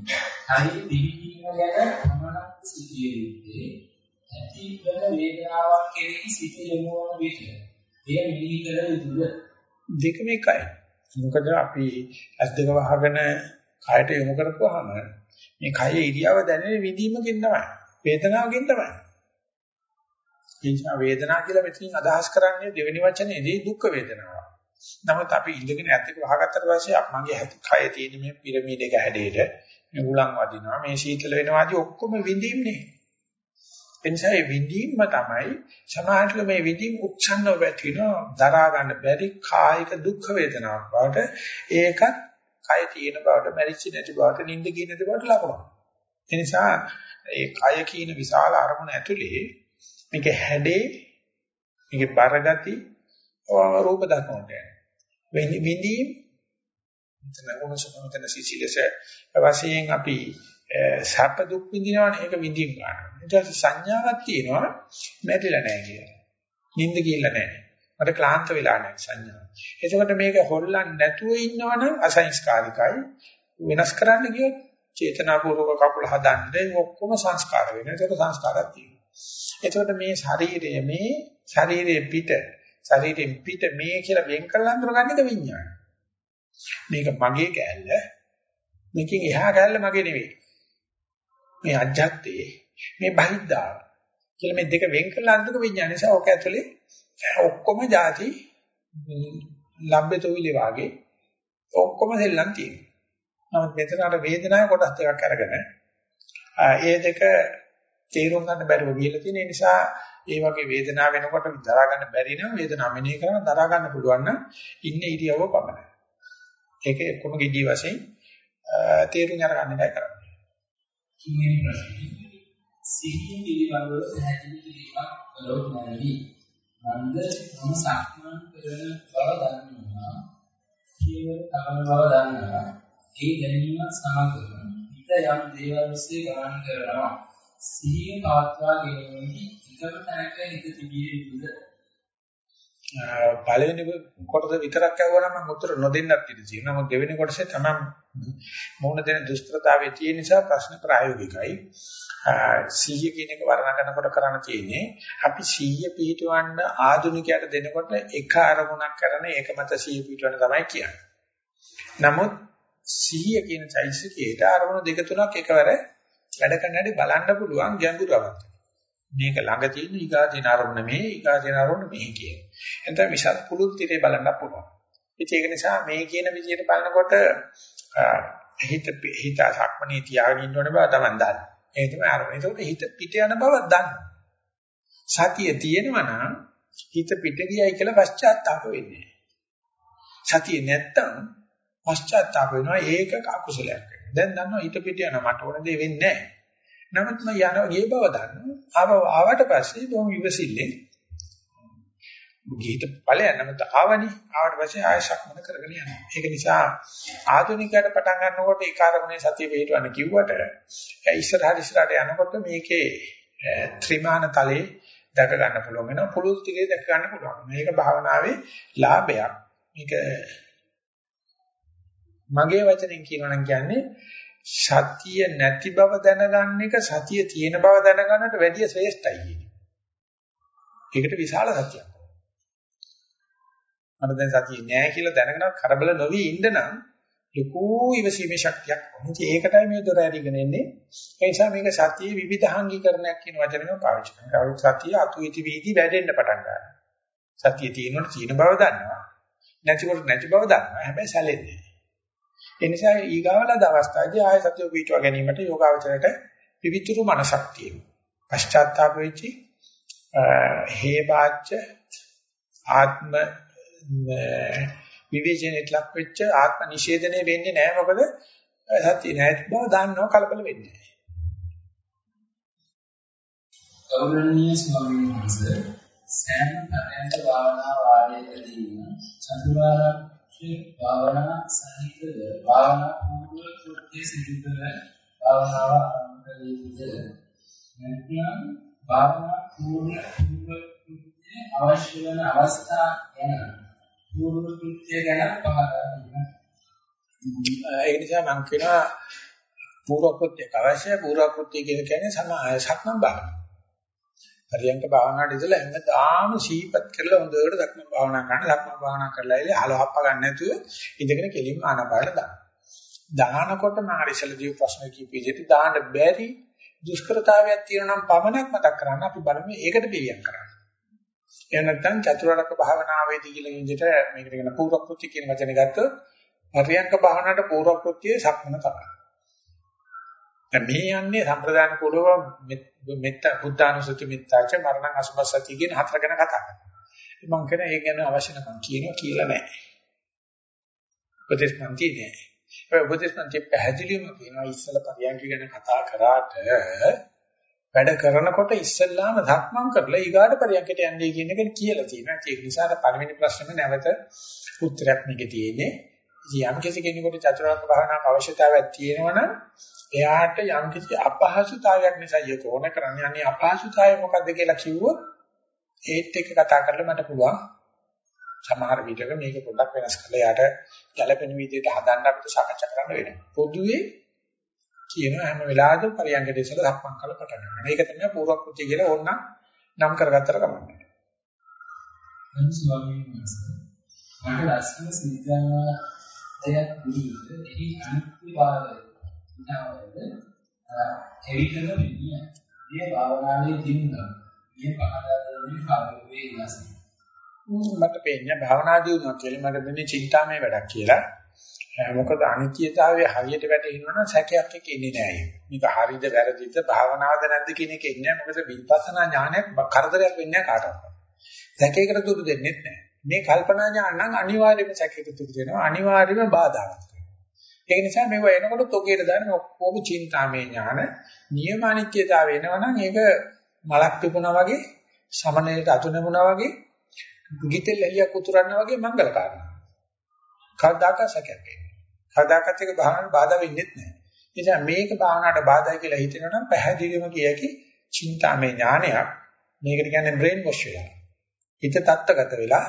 හරි දිවිදීම ගැන අමනක් සිටියේ යුත්තේ ඇති වෙන වේදනාවක් කෙරෙහි සිත යොමු වන විට එය මිලී කළ යුතුද දෙකම එකයි. මොකද අපි ඇස් දෙක වහගෙන කයට යොමු කරපුවාම මේ කයේ ඉරියව දැනෙන විදීමකින් තමයි. වේදනාවකින් තමයි. ඒ වේදනාව කියලා මෙතනින් අදහස් කරන්නේ දෙවෙනි වචනේදී දුක් වේදනාව. නමුත් අපි ඉඳගෙන ඇත්තක වහගත්තට පස්සේ මගේ කය තියෙන මේ පිරමීඩ එක හැඩයට මේ උලන් වදිනවා මේ සීතල වෙනවා ආදී ඔක්කොම විඳින්නේ. එනිසා මේ විඳීම තමයි සමාජල මේ විඳීම් උච්ඡන්නව වැටෙනවා දරා ගන්න බැරි කායික දුක් වේදනාවක් බවට ඒකත් කය තියෙන බවට මැරිච්ච නැති බවට නිින්ද කියන නැති බවට ලකුණක්. ඒ නිසා ඒ කය කියන විශාල අරමුණ ඇතුලේ මේක හැඩේ මේක බරගති රූප දක්වන්නට යනවා. විඳීම් මෙතන මොනසම මෙතන සිසිලස වශයෙන් අපි සැප දුක් විඳිනවනේ ඒක විඳීම් ගන්නවා. ඊට පස්සේ සංඥාවක් තියෙනවා මැරිලා නැහැ කියලා. නිින්ද කියලා නැහැ. මට ක්ලාන්ත වෙලා නැහැ සංඥාව. එතකොට මේක හොල්ලන්නේ නැතුව ඉන්නවනම් අසංස්කාරිකයි. වෙනස් කරන්න ගියොත් චේතනාපූර්වක කකුල හදන්නේ ඔක්කොම සංස්කාර වෙනවා. ඒකට සංස්කාරයක් තියෙනවා. එතකොට මේ ශරීරය මේ ශරීරයේ පිට ශරීරයෙන් පිට මේ කියලා වෙන් කරලා අඳුරගන්න එක විඤ්ඤාණය. මේක මගේ කෑල්ල. මේකෙන් එහා කෑල්ල මගේ නෙවෙයි. මේ අජත්තේ මේ බහිද්දා කියලා මේ දෙක වෙන් කරලා අඳුක විඤ්ඤාණය නිසා ඔක ඇතුලේ ඔක්කොම ಜಾති ලම්බෙතොවිලි වාගේ ඔක්කොම දෙල්ලන් තියෙනවා. නමුත් මෙතන අර වේදනාවේ කොටස් දෙකක් අරගෙන ඒ දෙක තේරුම් ගන්න බැරුව ගිහලා තියෙන නිසා ඒ වගේ වේදනාව වෙනකොට දරා ගන්න බැරි නම් වේදනාව මෙනෙහි කරන දරා ගන්න පුළුවන් නම් ඉන්නේ ඉරියව්ව පමණයි. ඒක එක්කම gediy වශයෙන් තේරුම් අරගන්න එකයි කරන්නේ. කිමේ ප්‍රශ්නේ සිහිය පිළිබඳව පැහැදිලි කිරීමක් කළොත් නැති මන්ද මම සක්මන් කරන බව දන්නවා කියවල තමන බව දන්නවා. ඒ දැනීමත් සමග හිත යම් දේවල් ඔස්සේ ගමන් කරනවා. සිහිය පවත්වා ගැනීමෙහි එකම තැනක හිත තිබිය යුතුද? පළවෙනි කොටස විතරක් ඇහුවනම් මම උත්තර නොදෙන්නත් ඉඩ තියෙනවා. නමුත් දෙවෙනි කොටසේ තමයි මොන දෙන දුෂ්කරතාවයේ තියෙන නිසා ප්‍රශ්න ප්‍රායෝගිකයි. සීය කියන එක වර්ණනනකොට කරන්න තියෙන්නේ අපි සීය පිටවන්න ආධුනිකයට දෙනකොට එක අරමුණක් කරන ඒක මත සීය පිටවන්න තමයි කියන්නේ. නමුත් සීය කියන චෛසිකේට අරමුණු දෙක තුනක් එකවර වැඩ කරන්න හැටි බලන්න පුළුවන් ගැඹුරවක්. මේක ළඟ තියෙන ඊගා දින අරමුණ මේ ඊගා දින අරමුණ මේ කියන. එතන විශාල පුළුල් තිරේ බලන්න පුළුවන්. ඉතින් ඒක නිසා මේ කියන විදිහට බලනකොට හිත හිත සක්මණේ තියාගෙන ඉන්න ඕනේ බව තමයි දන්නේ. ඒ තමයි අරමුණ. ඒකට හිත පිට යන බව දන්නවා. සතිය තියෙනවා නම් හිත පිට ගියයි කියලා පශ්චාත්තාප වෙන්නේ සතිය නැත්තම් පශ්චාත්තාප වෙනවා ඒක අකුසලයක් වෙනවා. දැන් දන්නවා හිත පිට යන මට ඕන දේ වෙන්නේ නැහැ. නමුත් මම යනවා ගිය බව දන්නවා. ආව ආවට පස්සේ බොහොම ඉවසිල්ලෙන් ගිහිට ඵලයන් නමුත් ආවනි ආවට පස්සේ ආයශක් මොන කරගෙන යනවා. ඒක නිසා ආධුනිකයට පටන් ගන්නකොට ඒ කාර්මනේ සතිය පිටවන්න කිව්වට ඉස්සරහට ඉස්සරහට යනකොට මේකේ ත්‍රිමාන තලයේ දැක ගන්න පුළුවන් වෙනවා. පුළුල් ටිකේ දැක ගන්න පුළුවන්. මේක භාවනාවේ ලාභයක්. මේක මගේ වචනෙන් කියනවා නම් කියන්නේ සතිය නැති බව දැනගන්න එක සතිය තියෙන බව දැනගන්නට වැඩිය ශ්‍රේෂ්ඨයි කියන්නේ. ඒකට විශාල සත්‍යයක්. මට දැන් සතිය නෑ කියලා දැනගෙන කරබල නොවි ඉන්න නම් ලකු ඉවසීමේ ශක්තියක් ඕනේ. ඒකටයි මේ දොර ඇරිගෙන එන්නේ. ඒ නිසා මේක සතියේ විවිධාංගීකරණයක් කියන වචනයම පාවිච්චි කරනවා. සතිය අතුයිති වීදි වැඩෙන්න පටන් ගන්නවා. සතිය තියෙනකොට තියෙන බව දන්නවා. නැතිකොට නැති බව දන්නවා. හැබැයි සැලෙන්නේ ඒ නිසා ඊගාවලද අවස්ථාවේදී ආය සතිය පිටව ගැනීමට යෝගාවචරයට විවිතුරු මනසක් තියෙනවා. පශ්චාත්තාප වෙච්චි හේබාච්ච ආත්ම විවේචනයට ලක් වෙච්ච ආත්ම නිෂේධනය වෙන්නේ නැහැ මොකද සත්‍ය නැති බව දන්නව කලබල වෙන්නේ නැහැ. ගෞරවනීය ස්වාමීන් වහන්සේ සෑම පරයන්ක භාවනා වාරයකදීම චතුරාර්ය භාවනා සහිත භාවනා පූර්ව කෘත්‍ය සිදු කර භාවනාව ආරම්භ කළ යුතුද නැත්නම් භාවනා පූර්ව පූර්ව කෘත්‍ය අවශ්‍ය වන අවස්ථා ගැන පූර්ව කෘත්‍ය ගැන පහදා දෙන්න. ඒ නිසා මම කියනවා පූර්ව කෘත්‍ය අවශ්‍ය පූර්ව කෘත්‍ය කියන්නේ සමාය සක්මන් භාවනාව. පරියන්ක භාවනාවට ඉතල හැමදාම සීපත් කරලා හොඳට සක්මන් භාවනා කරන සක්මන් භාවනා කරලා ඉල හලහප්ප ගන්න නැතුව ඉඳගෙන කෙලින්ම ආනපාන දාන්න. දානකොට මම ඉස්සලදී ප්‍රශ්න කීප විදිහට දාන්න බැරි දුෂ්කරතාවයක් තියෙනවා නම් පමණක් මතක් කරන්න අපි බලමු ඒකට පිළියම් කරන්න. එහෙම නැත්නම් චතුරාර්යක භාවනාවේදී කියලා විදිහට මේකට කියන පූර්වකෘත්‍ය කියන වචනේ ගත්තොත් පරියන්ක භාවනාවට පූර්වකෘත්‍යයේ සක්මන තමයි. දැන් මේ යන්නේ සම්ප්‍රදාන කුලව මෙත්ත බුද්ධානුසති මෙත්තාච මරණ අසුබසති කියන හතර ගැන කතා කරනවා. මම කියන ඒ ගැන අවශ්‍ය නැකම් කියනවා කියලා නැහැ. උපදේශ පන්ති නෑ. ඒ උපදේශ පන්ති පැහැදිලිවම කියනවා ඉස්සල පරියන්ක ගැන කතා කරාට වැඩ කරනකොට ඉස්සෙල්ලාම ධක්මං කරලා ඊගාට පරියන්කට යන්නේ කියන එක කියලා තියෙනවා. ඒක නිසා අර පළවෙනි ප්‍රශ්නේ නැවත උත්තරයක් මේකේ තියෙන්නේ. යම් කිසි කෙනෙකුට චතුරාර්ය භාවනාවක් අවශ්‍යතාවයක් තියෙනවනම් එයාට යම් කිසි අපහසුතාවයක් නිසා ඒක ඕන කරන්නේ. අනේ අපහසුතාවය මොකද්ද කියලා කිව්වොත් ඒත් එක්ක කතා කරලා මට පුළුවන් සමහර විටක මේක පොඩ්ඩක් වෙනස් කරලා යාට ගැළපෙන විදිහට හදන්න අපිට සාකච්ඡා කරන්න වෙනවා. පොදුවේ කියන හැම වෙලාවෙම පරියන්කට ඉස්සලා ධක්මං කරලා පටන් ගන්නවා. ඒක තමයි පූර්වකෘත්‍ය කියලා ඕනනම් නම් කරගත්තට කමන්නේ. අනිත් ස්වාමීන් වහන්සේ මට ලස්සන සිද්ධාන්තයක් දුන්නේ එහි අනිත්‍යභාවය. ඊටවලද එවිටම මෙන්න මේ භාවනාවේ දිනුනා. මේ පහදා දෙන්නේ කාර්යයේ ඉලසයි. මට පේන්නේ භාවනා දිනුවා කියලා මට දෙන්නේ චින්තාමය වැඩක් කියලා. මොකද අනිත්‍යතාවයේ හරියට වැටෙනවා නම් සැකයක් එක්ක ඉන්නේ නෑ ඒක. මේක හරියද වැරදිද භාවනාවද නැද්ද කියන එක ඉන්නේ නෑ. මොකද විපස්සනා ඥානයක් කරදරයක් වෙන්නේ නෑ කාටවත්. සැකයකට දුරු දෙන්නේ නෑ. මේ කල්පනා ඥාන නම් අනිවාර්යයෙන්ම සැකයකට දුරු දෙනවා. අනිවාර්යයෙන්ම බාධාවක් වෙනවා. ඒ නිසා මේව එනකොට තොගේට දාන ඔක්කොම චින්තාමය ඥාන නියම අනිත්‍යතාවය එනවනම් ඒක මලක් තිබුණා වගේ සමනලයට අතු නැමුණා වගේ ගිතෙල් එළියක් උතුරනවා වගේ මංගල කාරණා. කවදාකවත් සැකයක් එන්නේ. කවදාකවත් ඒක භාවනාවට බාධා වෙන්නේ නැහැ. ඒ නිසා මේක භාවනාවට බාධායි කියලා හිතෙනවා නම් පැහැදිලිවම කියකි චින්තාමය ඥානයක්. මේකට කියන්නේ බ්‍රේන් වොෂ් වෙලා. හිත තත්ත්වගත වෙලා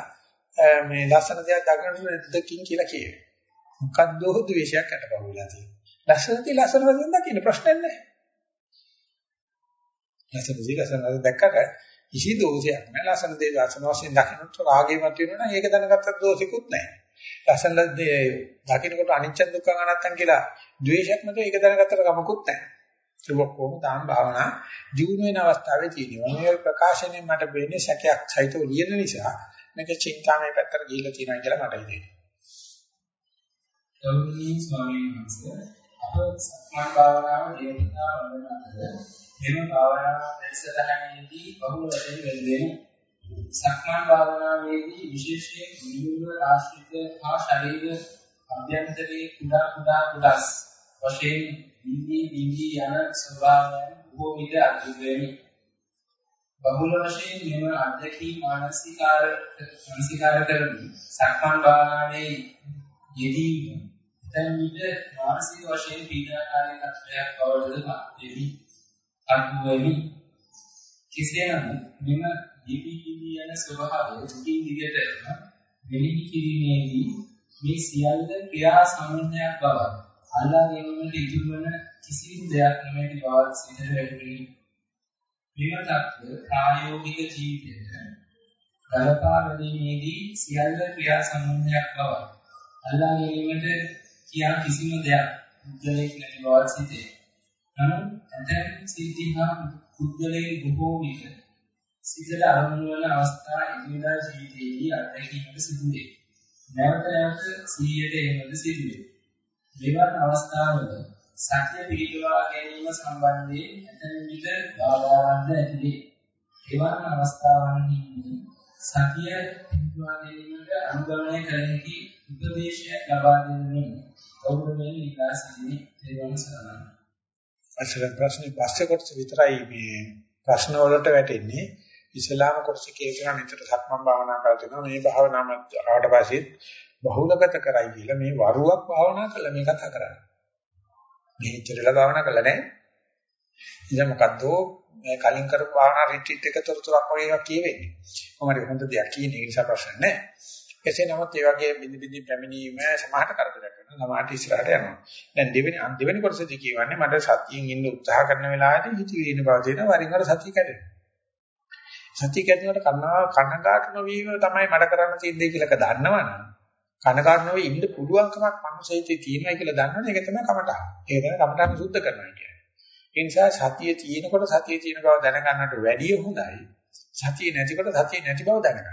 මේ ලස්සන දෙයක් දකින්නට දෙකින් කියලා කියනවා. මොකද්ද ද්වේෂයක් අටපහුවලා තියෙන්නේ. ලස්සනදී ලස්සන වශයෙන් දකින්න ප්‍රශ්නයක් නැහැ. ලස්සනදී ලස්සන වශයෙන් දැක්කට කිසි දෝෂයක් නැහැ. ලස්සන දේ ලස්සන වශයෙන් දකින්නට රාගය මත වෙනවා නම් ඒක දැනගත්තට දෝෂිකුත් නැහැ. ලස්සන දේ දකින්නකොට අනිච්ච දුක්ඛ අනාත්තම් කියලා ද්වේෂයක් නැත ඒක දැනගත්තට කමකුත් නැහැ. ඒක ඔක්කොම තාම භාවනා ජීුණු වෙන අවස්ථාවේ තියෙනවා. මේ ප්‍රකාශනයෙන් මට වෙන්නේ සැකයක් සහිතව ලියන නිසා මේක චින්තාමය පැත්තට ගිහිල්ලා තියෙනවා කියලා මට හිතෙනවා. ගෞරවනීය ස්වාමීන් වහන්සේ අප සක්මන් භාවනාව දේවතා වඩන අතර මෙම භාවනාව වැඩසටහනේදී බහුල වශයෙන් වෙන්නේ සක්මන් භාවනාවේදී විශේෂයෙන් නිමුල ආශ්‍රිත හා ශරීර අභ්‍යන්තරයේ කුඩා කුඩා කොටස් වශයෙන් නිදි නිදි යන ස්වභාවයන් බොහෝ විට අද්භූතයි. බහුල වශයෙන් මෙම අධ්‍යක්ෂී මානසිකාර මානසිකාර කරමි. සක්මන් භාවනාවේ යෙදීම දැන් විට මානසික වශයෙන් පීඩාකාරී තත්ත්වයක් බවට පත් වෙමි. අද්භූතයි. කෙසේ නමුත් මෙම දිවි දිවි යන ස්වභාවය තුකින් දිගටම මෙනෙහි කිරීමේදී මේ සියල්ල ක්‍රියා සමන්වයක් බව අල්ලා ගැනීමට ඉදිරි වන කිසිම දෙයක් නෙමෙයි බව සිතට වැටහෙන්නේ. මෙම தත්ත්ව ප්‍රායෝගික ජීවිතයට ගලපා ගැනීමේදී සියල්ල ක්‍රියා සමන්වයක් බව අල්ලා ගැනීමට කියා කිසිම දෙයක් උද්දලයක් නැති බව සිතේ. නමුත් ඇතැම් සිද්ධිහා පුද්ගලයන් බොහෝ විට සිතට අරමුණු වන අවස්ථා ඉදිරියදා ජීවිතයේදී අත්දැකීමට සිදු වේ. නැවත නැවත සිහියට එන්නද සිදු වේ. මෙවන් අවස්ථාවල සතිය පිළිබඳව ගැනීම සම්බන්ධයෙන් ඇතැම් විට බාධාවන්ද ඇති වේ. එවන් අවස්ථාවන්හි සතිය පිළිබඳව ගැනීමට අනුගමනය කළ හැකි උපදේශයක් ලබා දෙන්නේ කවුරුමෙන් ඉලා සිටිනේ දෙවන සරණයි. අසල ප්‍රශ්නේ පස්සේ කොටස විතරයි මේ ප්‍රශ්න වලට වැටෙන්නේ ඉස්ලාම කොටස කියනවා නිතර සක්මන් භාවනා කරලා තියෙනවා මේ භාවනාව ආවට පස්සේ බහුලගත කරයි කියලා මේ වරුවක් භාවනා කළා මේ කතා කරන්නේ. මේ ඉච්චරලා භාවනා කළා නෑ. ඉතින් මොකද්ද මේ කලින් කරපු භාවනා රිට්‍රීට් එක තොරතුරක් වගේ එකක් කියවෙන්නේ. කොහොමද හොඳ දෙයක් කියන්නේ ඒ නිසා ප්‍රශ්න නෑ. එසේ නමුත් ඒ වගේ බිඳ බිඳ පැමිණීම සමාහට කරදරයක් වෙනවා. සමාහට ඉස්සරහට යනවා. දැන් දෙවෙනි දෙවෙනි කොටසදී කියවන්නේ මට සතියෙන් ඉන්න උත්සාහ කරන වෙලාවේදී හිතවිලි ඉන්න බව තේරෙනවා. වරින් වර සතිය කැඩෙනවා. සතිය කැඩෙනකොට කනවා කනගාටු නොවීම තමයි මට කරන්න තියෙන දේ කියලා දන්නවනම් කනගාටු නොවී ඉන්න පුළුවන්කමක් මනුස්සයෙක්ගේ තියෙනවා කියලා දන්නවනේ ඒක තමයි කමටහන්. ඒක තමයි කමටහන් සුද්ධ කරනවා කියන්නේ. ඒ නිසා සතිය තියෙනකොට සතිය තියෙන බව දැනගන්නට වැඩිය හොඳයි. සතිය නැතිකොට සතිය නැති බව දැනගන්න.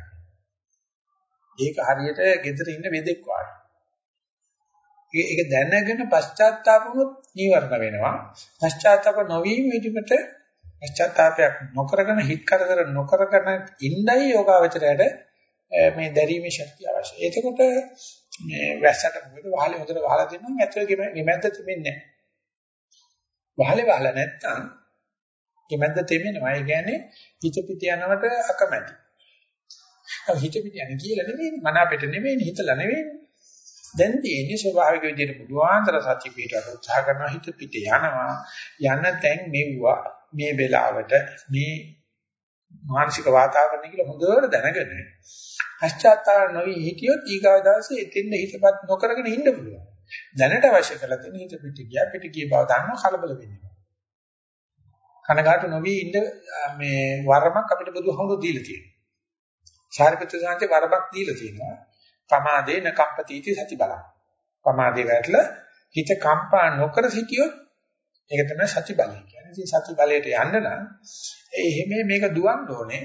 ඒක හරියට gedara ඉන්න වෙදෙක් වගේ. ඒක දැනගෙන පශ්චාත්තාප වුණොත් නීවරණ වෙනවා. පශ්චාත්තාප නොවීම විදිහට පශ්චාත්තාපයක් නොකරගෙන හිත කරදර නොකරගෙන ඉන්නයි යෝගාවචරයට මේ දැරීමේ ශක්තිය අවශ්‍යයි. එතකොට මේ වැස්සට මොකද වහලේ හොඳට වහලා දෙනවා ඇතුලේ ගෙමැද්ද තෙමෙන්නේ නැහැ. වහලේ වහලා නැත්තම් ගෙමැද්ද තෙමෙනවා. ඒ කියන්නේ හිත පිට යනවට අකමැති. හිත පිට යන්නේ කියලා නෙවෙයි මන අපිට නෙවෙයි හිතලා නෙවෙයි. දැන් තියෙන්නේ ස්වභාවික විදිහට පුදුආන්තර සත්‍ය පිටට උත්සාහ කරනවා හිත පිට යනවා. යන තැන් මෙව්වා මේ වෙලාවට මේ මානසික වාතාවරණය කියලා හොඳට දැනගෙන පශ්චාත්තාප නොවි හිටියොත් ඊගාව දවසේ එතෙන්ද හිතපත් නොකරගෙන ඉන්න පුළුවන්. දැනට අවශ්‍ය කරලා තියෙන හිත පිට ගියා පිට ගිය බව දන්නව කලබල වෙන්නේ. කනගාටු නොවි ඉන්න මේ වරමක් අපිට බුදුහමෝ දීලා තියෙනවා. සාරිපුත්‍ර සාන්තේ වරමක් දීලා තියෙනවා. පමාදේ නකම්පතිති සති බලං. පමාදේ වැටලා හිත කම්පා නොකර සිටියොත් ඒක තමයි සති බලය කියන්නේ. ඉතින් සති බලයට යන්න නම් එහෙම මේක දුවන්න ඕනේ.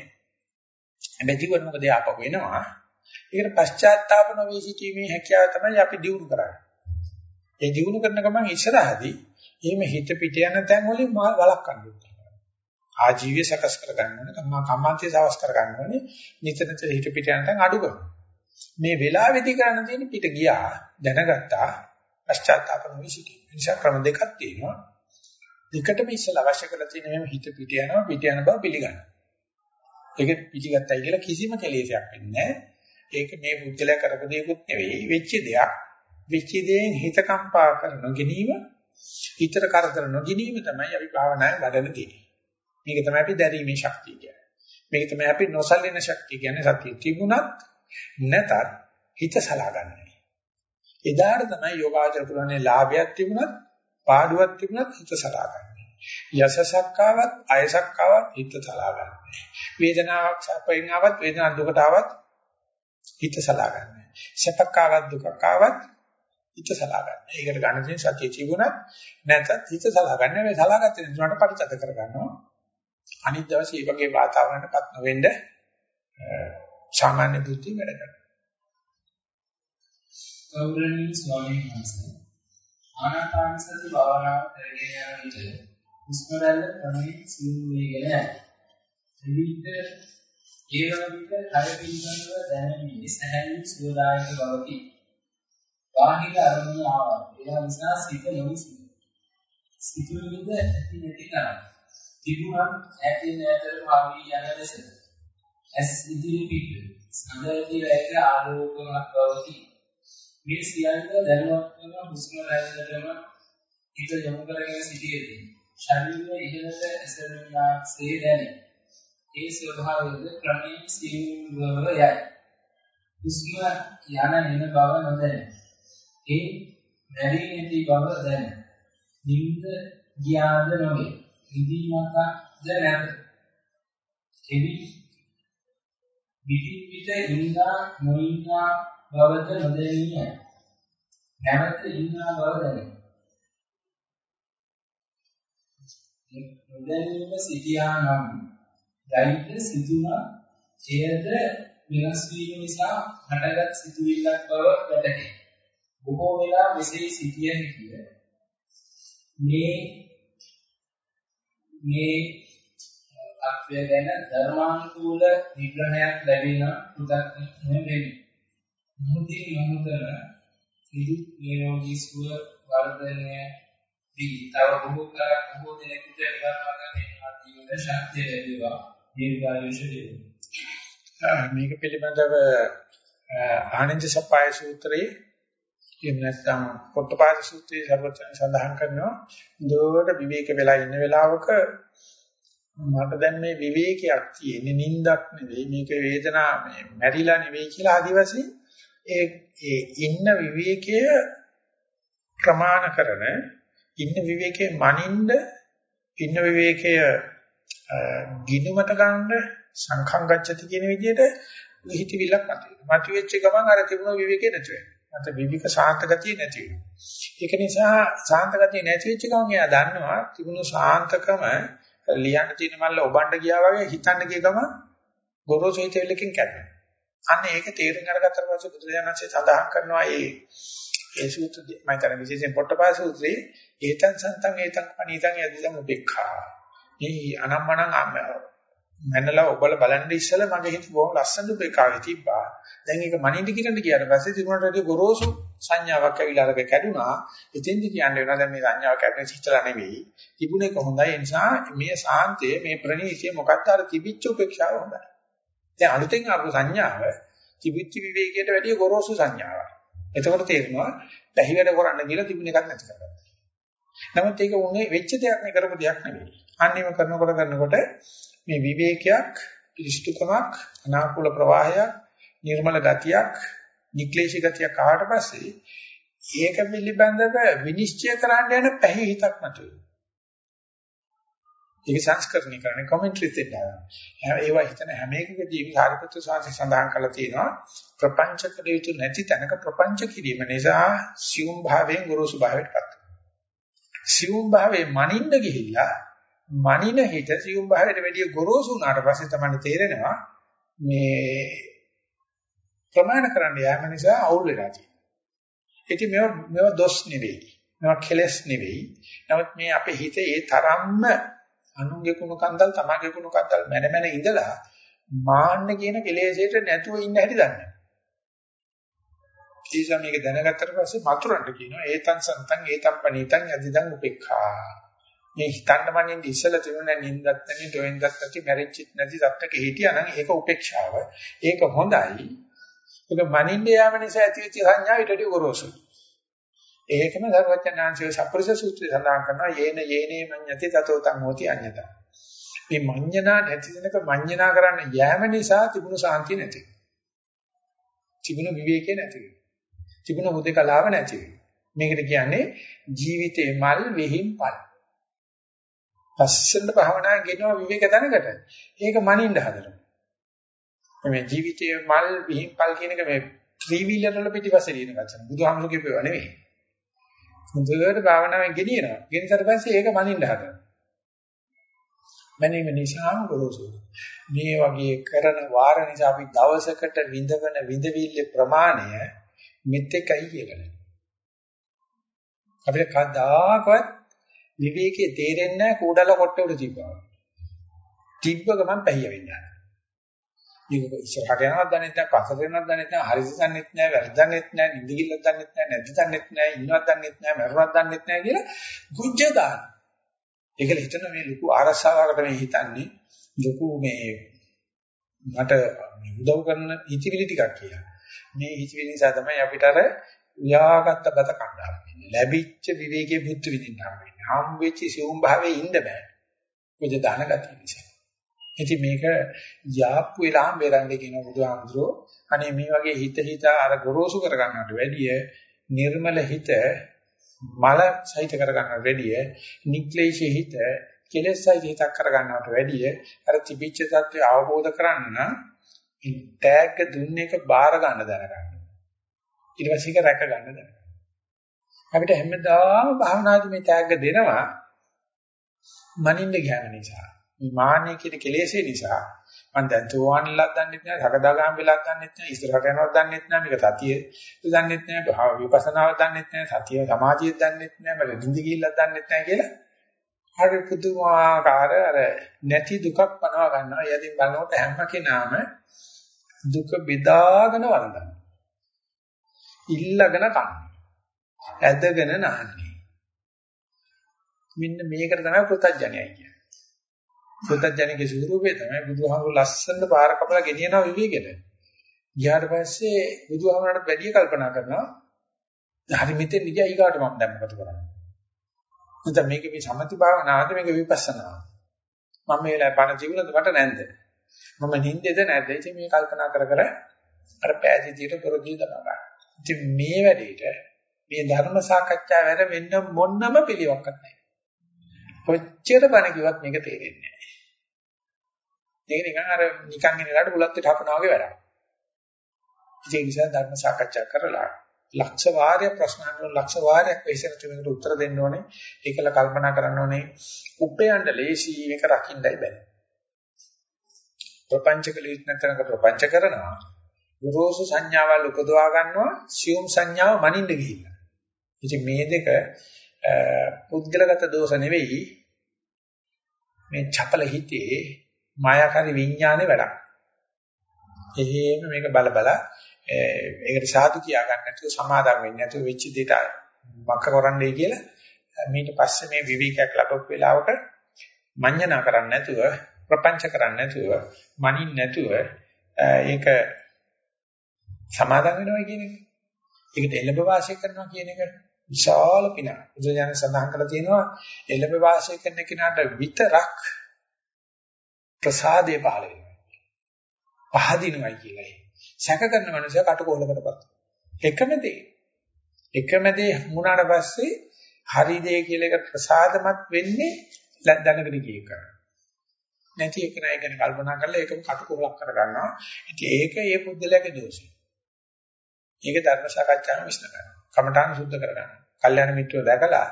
හැබැයි ජීවන මොකද ආපහු එනවා. ඒකට පශ්චාත්තාප නොවී සිටීමේ හැකියාව තමයි අපි දියුණු කරන්නේ. ඒ දියුණු කරන ගමන් ඉස්සරහදී එහෙම හිත පිට යන තැන් වලින් වළක්වන්න ඕනේ. ආජීවය සකස් කරගන්න ඕනේ. කම්මා කම්මාන්තය සකස් කරගන්න ඕනේ. නිතර නිතර හිත පිට යන තැන් අඩු කරනවා. මේ වෙලාවේදී කරන්න තියෙන පිට ගියා දැනගත්තා පශ්චාත්තාප නොවී සිටීම. නිසා ක්‍රම දෙකක් තියෙනවා. දෙකටම ඉස්සලා අවශ්‍ය කරලා තියෙන මෙහෙම හිත පිට යනවා පිට යන බව පිළිගන්න. ඒක පිටිගත්තයි කියලා කිසිම කෙලෙසයක් වෙන්නේ නැහැ. ඒක මේ බුද්ධලයා කරපු දෙයක්වත් නෙවෙයි වෙච්ච දෙයක්. වෙච්ච දෙයෙන් හිත කම්පා කර නොගැනීම හිතට කරදර නොගැනීම තමයි අපි භාවනාවේ වඩන දේ. මේක තමයි අපි දැරීමේ ශක්තිය කියන්නේ. මේක තමයි අපි නොසලින ශක්තිය කියන්නේ සතිය තිබුණත් නැතත් හිත සලාගන්නේ. එදාට තමයි යෝගාචර පුරන්නේ ලාභයක් තිබුණත් පාඩුවක් තිබුණත් හිත සලාගන්නේ. යසසක් ආවත් අයසක් ආවත් හිත සලාගන්නේ. වේදනාවක් සැපයෙන් ආවත් වේදනාවක් දුකට ආවත් හිත සලාගන්නේ. සැපක් ආවත් දුකක් ආවත් හිත සලාගන්නේ. ඒකට ගන්න තියෙන සතිය තිබුණත් නැත්නම් හිත සලාගන්නේ මේ සලාගත්තේ නැතුනට පරිචත කරගන්නවා. අනිත් දවසේ මේ වගේ වාතාවරණයකටපත් නොවෙන්න සාමාන්‍ය බුද්ධි වැඩ කරනවා. ගෞරවනීය ස්වාමීන් වහන්සේ ආනාපාන සති භාවනාව කරගෙන යන විට හුස්ම රැල්ල ක්‍රමයෙන් සිව් වේගෙන යයි. විවිධ ඒ වගේක කය පිළිබඳව දැනෙන්නේ සැහැල්ලු සුවදායක බවකි. බාහිර අරමුණු ආවා. ඒ නිසා සිත නොවිසි. සිතුවිලිද ඇති නැති කරා. තිබුණත් ඇති නැතර පාවී යන ලෙස. ඇස් ඉදිරි පිට සඳදී වැයක ආලෝකමත් බවකි. මේ සියල්ල දැනුවත්වම හුස්ම රැල්ලටම හිත යොමු කරගෙන සිටියේදී ශරීරය ඉහළට ඇසෙනාක්සේ දැනේ. ඒ ස්වභාවයද ක්‍රමයෙන් සිහිනුවව යයි. හුස්ම යන එන බව නොදැනේ. ඒ වැඩි නැති බව දැනේ. නිින්ද ගියාද නොවේ. නිදීමක්ද නැත. එවි විවිධ විට ඉන්නා නොඉන්නා බවද නොදැනිය. නැවත ඉන්නා බව දැනේ. නොදැනීම සිටියා නම් දෛත්‍ය සිදුනා එයද වෙනස් වීම නිසා හටගත් සිතුවිල්ලක් බව වැටහේ. බොහෝ වෙලා මෙසේ සිටිය හැකිය. මේ මේ අත්වය ගැන ධර්මානුකූල විග්‍රහයක් ලැබෙන පුදක් නෙමෙයි. මොහොතින් මොහොතන සිදු නිරෝගී සුව වර්ධනය වී තව බොහෝ කරක් බොහෝ දෙනෙකුට නිවන් මාර්ග පෙන්වා දීමේ ශක්තිය ලැබේවා. දීර්ඝායුෂ දේවා මේක පිළිබඳව ආනන්ද සප්පාය සූත්‍රයේ එහෙම නැත්නම් පොට්ටපාද සූත්‍රයේ සර්වචන සඳහන් කරනවා. දෝවට විවේක වෙලා ඉන්න වෙලාවක මට දැන් මේ විවේකයක් තියෙන්නේ නිින්දක් නෙවෙයි. මේක වේදනා මේ මැරිලා නෙවෙයි කියලා ආදිවාසී ඒ ඒ ඉන්න විවේකය ප්‍රමාණ කරන ඉන්න විවේකයේ මනින්ද ඉන්න විවේකය ගිනුමට ගන්න සංඛංගච්ඡති කියන විදිහට හිතවිල්ලක් මතුවේ. මතුවෙච්ච ගමන් අර තිබුණ විවේකේ නැති වෙනවා. මත විවික ශාන්ත ගතිය නැති වෙනවා. ඒක නිසා ශාන්ත ගතිය නැති වෙච්ච ගමන් එයා දන්නවා තිබුණු ශාන්තකම ලියන්න තියෙන මල්ල ඔබන්න ගියා වගේ හිතන්න ගිය ගමන් ගොරෝසු හිතවිල්ලකින් කැඩෙනවා. අන්න ඒක තේරුම් අරගත්තට පස්සේ බුදුරජාණන්සේ සඳහන් කරනවා ඒ ඒ සූත්‍ර මම හිතන්නේ විශේෂයෙන් පොට්ටපාස සූත්‍රයේ ඒතං සන්තං ඒතං පණීතං යදිදං උපේක්ඛා. මේ අනම්මනම් මැනලා ඔබල බලන්න ඉස්සෙල්ලා මගේ හිත බොහොම ලස්සන උපේක්ඛාවේ තිබ්බා. දැන් ඒක මනින්ද කියන්න ගියාට පස්සේ තිබුණට වැඩි ගොරෝසු සංඥාවක් ඇවිල්ලා අරක කැඩුනා. එතෙන්ද කියන්නේ වෙනවා දැන් මේ සංඥාව කැඩෙන සිතලා නෙවෙයි. තිබුණේ කොහොඳයි ඒ නිසා මේ සාන්තය මේ ප්‍රණීතිය මොකක්ද අර තිබිච්ච උපේක්ෂාව හොඳයි. දැන් අලුතෙන් ආපු සංඥාව තිබිච්ච විවේකයට වැඩිය ගොරෝසු සංඥාවක්. එතකොට තේරෙනවා පැහි වැඩ කරන්න කියලා තිබුණ එකක් නැති කරගත්තා. නමුත් ඒක උනේ වෙච්ච දෙයක් නේ කරපු දෙයක් නෙවෙයි. අන්නේම කරනකොට කරනකොට මේ විවේකයක්, පිළිෂ්ඨකමක්, අනාකූල ප්‍රවාහයක්, නිර්මල ගතියක්, නික්ලේශී ගතියක් ආවට පස්සේ ඒක පිළිබඳව විනිශ්චය කරන්න යන පැහි හිතක් නැතුයි. ඒක සංස්කරණය කරන්නේ කමෙන්ටරි දෙන්නවා. ඒවා හිතන හැම එකකදීම සාරිපුත්‍ර සාංශය සඳහන් කරලා තියෙනවා ප්‍රපංච කළ යුතු නැති තැනක ප්‍රපංච කිරීම නිසා සියුම් භාවයෙන් ගුරුසු භාවයට පත් සියුම් භාවයේ මනින්න ගිහිල්ලා මනින හිත සියුම් භාවයට වැඩිය ගොරෝසු වුණාට පස්සේ තමයි තේරෙනවා මේ ප්‍රමාණ කරන්න යාම නිසා අවුල් වෙලා තියෙනවා. ඉතින් මේවා මේවා දොස් නෙවෙයි. මේවා කෙලස් නෙවෙයි. නමුත් මේ අපේ හිතේ ඒ තරම්ම අනුන්ගේ කුණු කන්දල් තමන්ගේ කුණු කන්දල් මැන මැන ඉඳලා මාන්න කියන කෙලෙසේට නැතුව ඉන්න හැටි දන්නේ. ඒසම මේක දැනගත්තට පස්සේ මතුරන්ට කියනවා ඒතං සන්තං ඒතං පනීතං යදිදං උපේක්ඛා. මේ හිතන්න මනින්න ඉස්සලා තිබුණ නින්දත් නැති දෙවෙන්දත් නැති මැරිච්චිත් නැති සත්‍යක හිටියානම් ඒක උපේක්ෂාව. ඒක හොඳයි. ඒක මනින්න යාම නිසා ඇතිවෙච්ච සංඥා ඊටදී ගොරෝසුයි. ඒකම ධර්මචන්නාංශයේ සප්පුරුෂ සූත්‍රය සඳහන් කරනවා යේන යේනේ මඤ්ඤති තතෝ තං හෝති අඤ්ඤතා. මේ මඤ්ඤණා නැති දෙනක මඤ්ඤණා කරන්න යෑම නිසා තිබුණු සාන්තිය නැති වෙනවා. තිබුණු විවේකේ නැති වෙනවා. තිබුණු හුදේකලාව නැති වෙනවා. මේකට කියන්නේ ජීවිතේ මල් වෙහිම් පල්. පස්සෙන්ද භාවනා ගෙනවා විවේක තැනකට. ඒක මනින්න හදනවා. මේ ජීවිතයේ මල් විහිම් පල් කියන එක මේ ත්‍රී වීලර් වල පිටිපස්සේ දින වචන. බුදුහාමුදුරු කියපේවා නෙවෙයි. හොඳට භාවනාවෙන් ගෙනියනවා. ගෙනිසට පස්සේ ඒක මනින්න හදනවා. මැනීම නිසාම ගොරෝසු. මේ වගේ කරන වාර නිසා අපි දවසකට විඳවන විඳවිල්ල ප්‍රමාණය මෙතෙකයි කියලා. අපිට කවදාකවත් විවේකයේ තේරෙන්නේ නැහැ කූඩල කොට්ට උඩ තිබ්බා. තිබ්බ ගමන් පැහිය වෙන්නේ. මේක ඉස්සරහට යනවත් දන්නේ නැහැ, පස්සට යනවත් දන්නේ නැහැ, හරිද දන්නේත් නැහැ, වැරද්ද දන්නේත් නැහැ, නිදි කිල්ලක් දන්නේත් නැහැ, නැද්ද දන්නේත් නැහැ, ඉන්නවත් දන්නේත් නැහැ, මරුණක් දන්නේත් නැහැ කියලා ගුජ්ජ දාන. ඒකල හිතන මේ ලොකු ආරසාවකට මේ හිතන්නේ ලොකු මේ මට උදව් කරන හිතවිලි ටිකක් කියලා. මේ හිතවිලි නිසා තමයි අපිට අර උයාගත්ත ගත කණ්ඩායම වෙන්නේ. ලැබිච්ච විවේකයේ බුද්ධ විදින්න හම්බෙන්නේ. හම් වෙච්ච සිවුම් භාවයේ ඉන්න බෑ. මොකද දාන ගතිය නිසා. ඉතින් මේක යාප්පු වෙලාම බේරන්නේ කියන බුදුහාමුදුරෝ අනේ මේ වගේ හිත හිත අර ගොරෝසු කර ගන්නවට වැඩිය නිර්මල හිත මල සහිත කර ගන්නවට වැඩිය නික්ලේශී හිත කෙලෙස් සහිත හිතක් කර ගන්නවට වැඩිය අර තිබිච්ච தත්ත්වය අවබෝධ කරන්න ටැග් දුන්න එක බාර ගන්න දැනගන්න. ඊට පස්සේ ඒක රැක ගන්න දැනගන්න. අපිට හැමදාම භාවනාදී මේ ටැග් දෙනවා මනින්න ගියන නිසා. මේ මාන්නය කියන කෙලෙසේ නිසා මම දැන් තෝවන්ලක් දන්නෙත් නැහැ, සකදාගාම වෙලක් දන්නෙත් නැහැ, ඉස්සරහට යනවක් දන්නෙත් නැහැ, මේක සතිය දන්නෙත් නැහැ, භාව විපස්සනාව දන්නෙත් නැහැ, සතිය සමාධිය දන්නෙත් නැහැ, මට නිදි ගිහිල්ලක් දන්නෙත් නැහැ කියලා හරි පුදුමාකාර අර නැති දුකක් පනවා ගන්නවා. යදින් බලනකොට හැම කෙනාම දුක බෙදාගෙන වරඳනවා. ඉල්ලගෙන කන්නේ. ඇදගෙන නහන්නේ. මෙන්න මේකට තමයි පුතඥයයි කියන්නේ. පුතඥයේ ස්වරූපය තමයි බුදුහාමුදුරු ලස්සන පාර කපලා ගෙනියනවා විවේකෙට. ගියාට පස්සේ බුදුහාමුදුරන්ට වැඩි කල්පනා කරනවා. හරි මෙතෙන් නිදි ඊගාට මම දැන් මොකද කරන්නේ? නැත්නම් මේක මේ සමති භාවනාවද මේක විපස්සනාවද? මම මේ වෙලාවේ පණ ජීවිතද මට නැන්ද? මම නිින්දේද නැද්ද? ඉතින් මේ කල්පනා කර කර අර පෑදීතියට පොරදී දනවා. ඉතින් මේ වැඩේට මේ ධර්ම සාකච්ඡාව වැඩ වෙන්න මොන්නම පිළිවක්වත් නැහැ. කොච්චර බණ කිව්වත් මේක තේරෙන්නේ නැහැ. මේක නිකන් අර නිකන් ඉන්නලාට බුලත් පිට හපනවා වගේ වැඩක්. ඒ නිසා ධර්ම සාකච්ඡා කරලා ලක්ෂ වාරයක් ප්‍රශ්න අහන ලක්ෂ වාරයක් වෙසෙන තුනකට උත්තර දෙන්න ඕනේ. ඒකල කල්පනා කරන්න ඕනේ. උපයන්න ලේසි මේක රකින්නයි බෑ. ප්‍රපංචකලිත නැතනක ප්‍රපංච කරනවා. ගුරුසු සංඥාවල් උපදවා ගන්නවා සියුම් සංඥාව මනින්න ගිහිල්ලා. ඉතින් මේ දෙක පුද්ගලගත දෝෂ නෙවෙයි මේ චපල හිතේ මායාකාරී විඥානේ වැඩක්. එහෙම මේක බල බල ඒකට සාදු කියා ගන්න නැතුව සමාදම් වෙන්නේ නැතුව වෙච්ච දෙයට මක කරන්නේ කියලා ඊට පස්සේ මේ විවේකයක් ලැබපු වෙලාවක මඤ්ඤණා කරන්නේ නැතුව ප්‍රපංච කරන්නේ නැතුව මනින් නැතුව ඒක සමාදම් වෙනවා කියන එක. ඒකට එළඹ වාසය කරනවා කියන එක විශාල පිනක්. බුදුජානක සඳහන් කරලා තියෙනවා එළඹ වාසය කරන කෙනාට විතරක් ප්‍රසාදේ පහළ වෙනවා. පහදිනවයි කියලා. සැක කරන මනුස්සයා කටකෝලකටපත්. එකම දේ. එකම දේ වුණාට පස්සේ හරි දේ කියලා එක ප්‍රසාදමත් වෙන්නේ දැනගෙන ගිය එක. නැති එක නයි ගැන කල්පනා කරලා ඒකම කටකෝලක් කරගන්නවා. ඉතින් ඒක ඒ පුද්ගලයාගේ දෝෂය. ඒක ධර්ම සාකච්ඡාවෙන් විශ්ල කරනවා. කමඨාන සුද්ධ කරගන්න. කල්යාණ මිත්‍රව දැකලා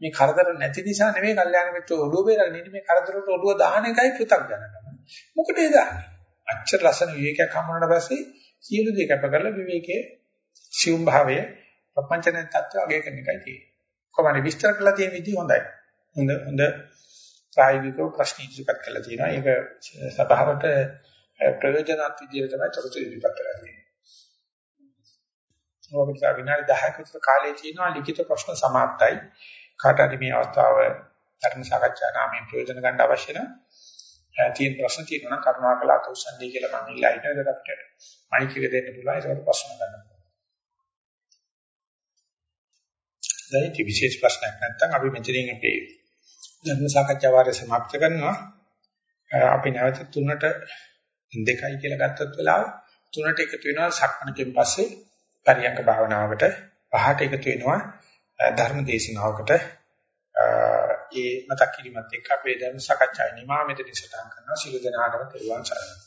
මේ කරදර නැති නිසා නෙමෙයි කල්යාණ මිත්‍රව ඔළුව බේරගෙන ඉන්නේ මේ කරදරට ඔළුව දාන එකයි පෘ탁 ජනකම. මොකටද දාන්නේ? අච්චර ලස්සන විවේකයක් හම්බුනට පස්සේ සියලු දේ කැප කරලා විවේකයේ සියුම් භාවය ප්‍රපංචන තත්ත්වය අගය කරන එකයි තියෙන්නේ. කොහොමද විස්තර කරලා තියෙන විදිහ හොඳයි. හොඳ හොඳ ප්‍රායෝගිකව ප්‍රශ්න ඉදිරිපත් කරලා තියෙනවා. ඒක සභාවට ප්‍රයෝජනවත් විදිහට තමයි තොරතුරු ඉදිරිපත් කරලා තියෙන්නේ. ඕකට විනාඩි 10ක විතර කාලය තියෙනවා ලිඛිත ප්‍රශ්න සමාප්තයි. කාට හරි මේ අවස්ථාව ධර්ම සාකච්ඡා නාමයෙන් ප්‍රයෝජන ගන්න අවශ්‍ය නම් තියෙන ප්‍රශ්න තියෙනවා නම් කරුණාකරලා අතුස්සන්නේ කියලා මම ඉල්ලා හිටියද අපිට මයික් එක දෙන්න පුළුවන් ඒකට ප්‍රශ්න ගන්න. දැන් ඉති විශේෂ ප්‍රශ්නයක් නැත්නම් අපි මෙතනින් අපේ ධර්ම සාකච්ඡා වාරය સમાપ્ત කරනවා. අපි නැවත තුනට දෙකයි කියලා ගත්තත් වෙලාව තුනට එකතු වෙනවා සක්මණකින් පස්සේ පරියංග භාවනාවකට පහට එකතු වෙනවා ධර්ම දේශනාවකට. ඒ මතක් කිරීමත් එක්ක අපේ ධර්ම සාකච්ඡාවේ නිමා මෙතන සටහන් කරනවා. සිළු දනාගම තෙරුවන් සරණයි.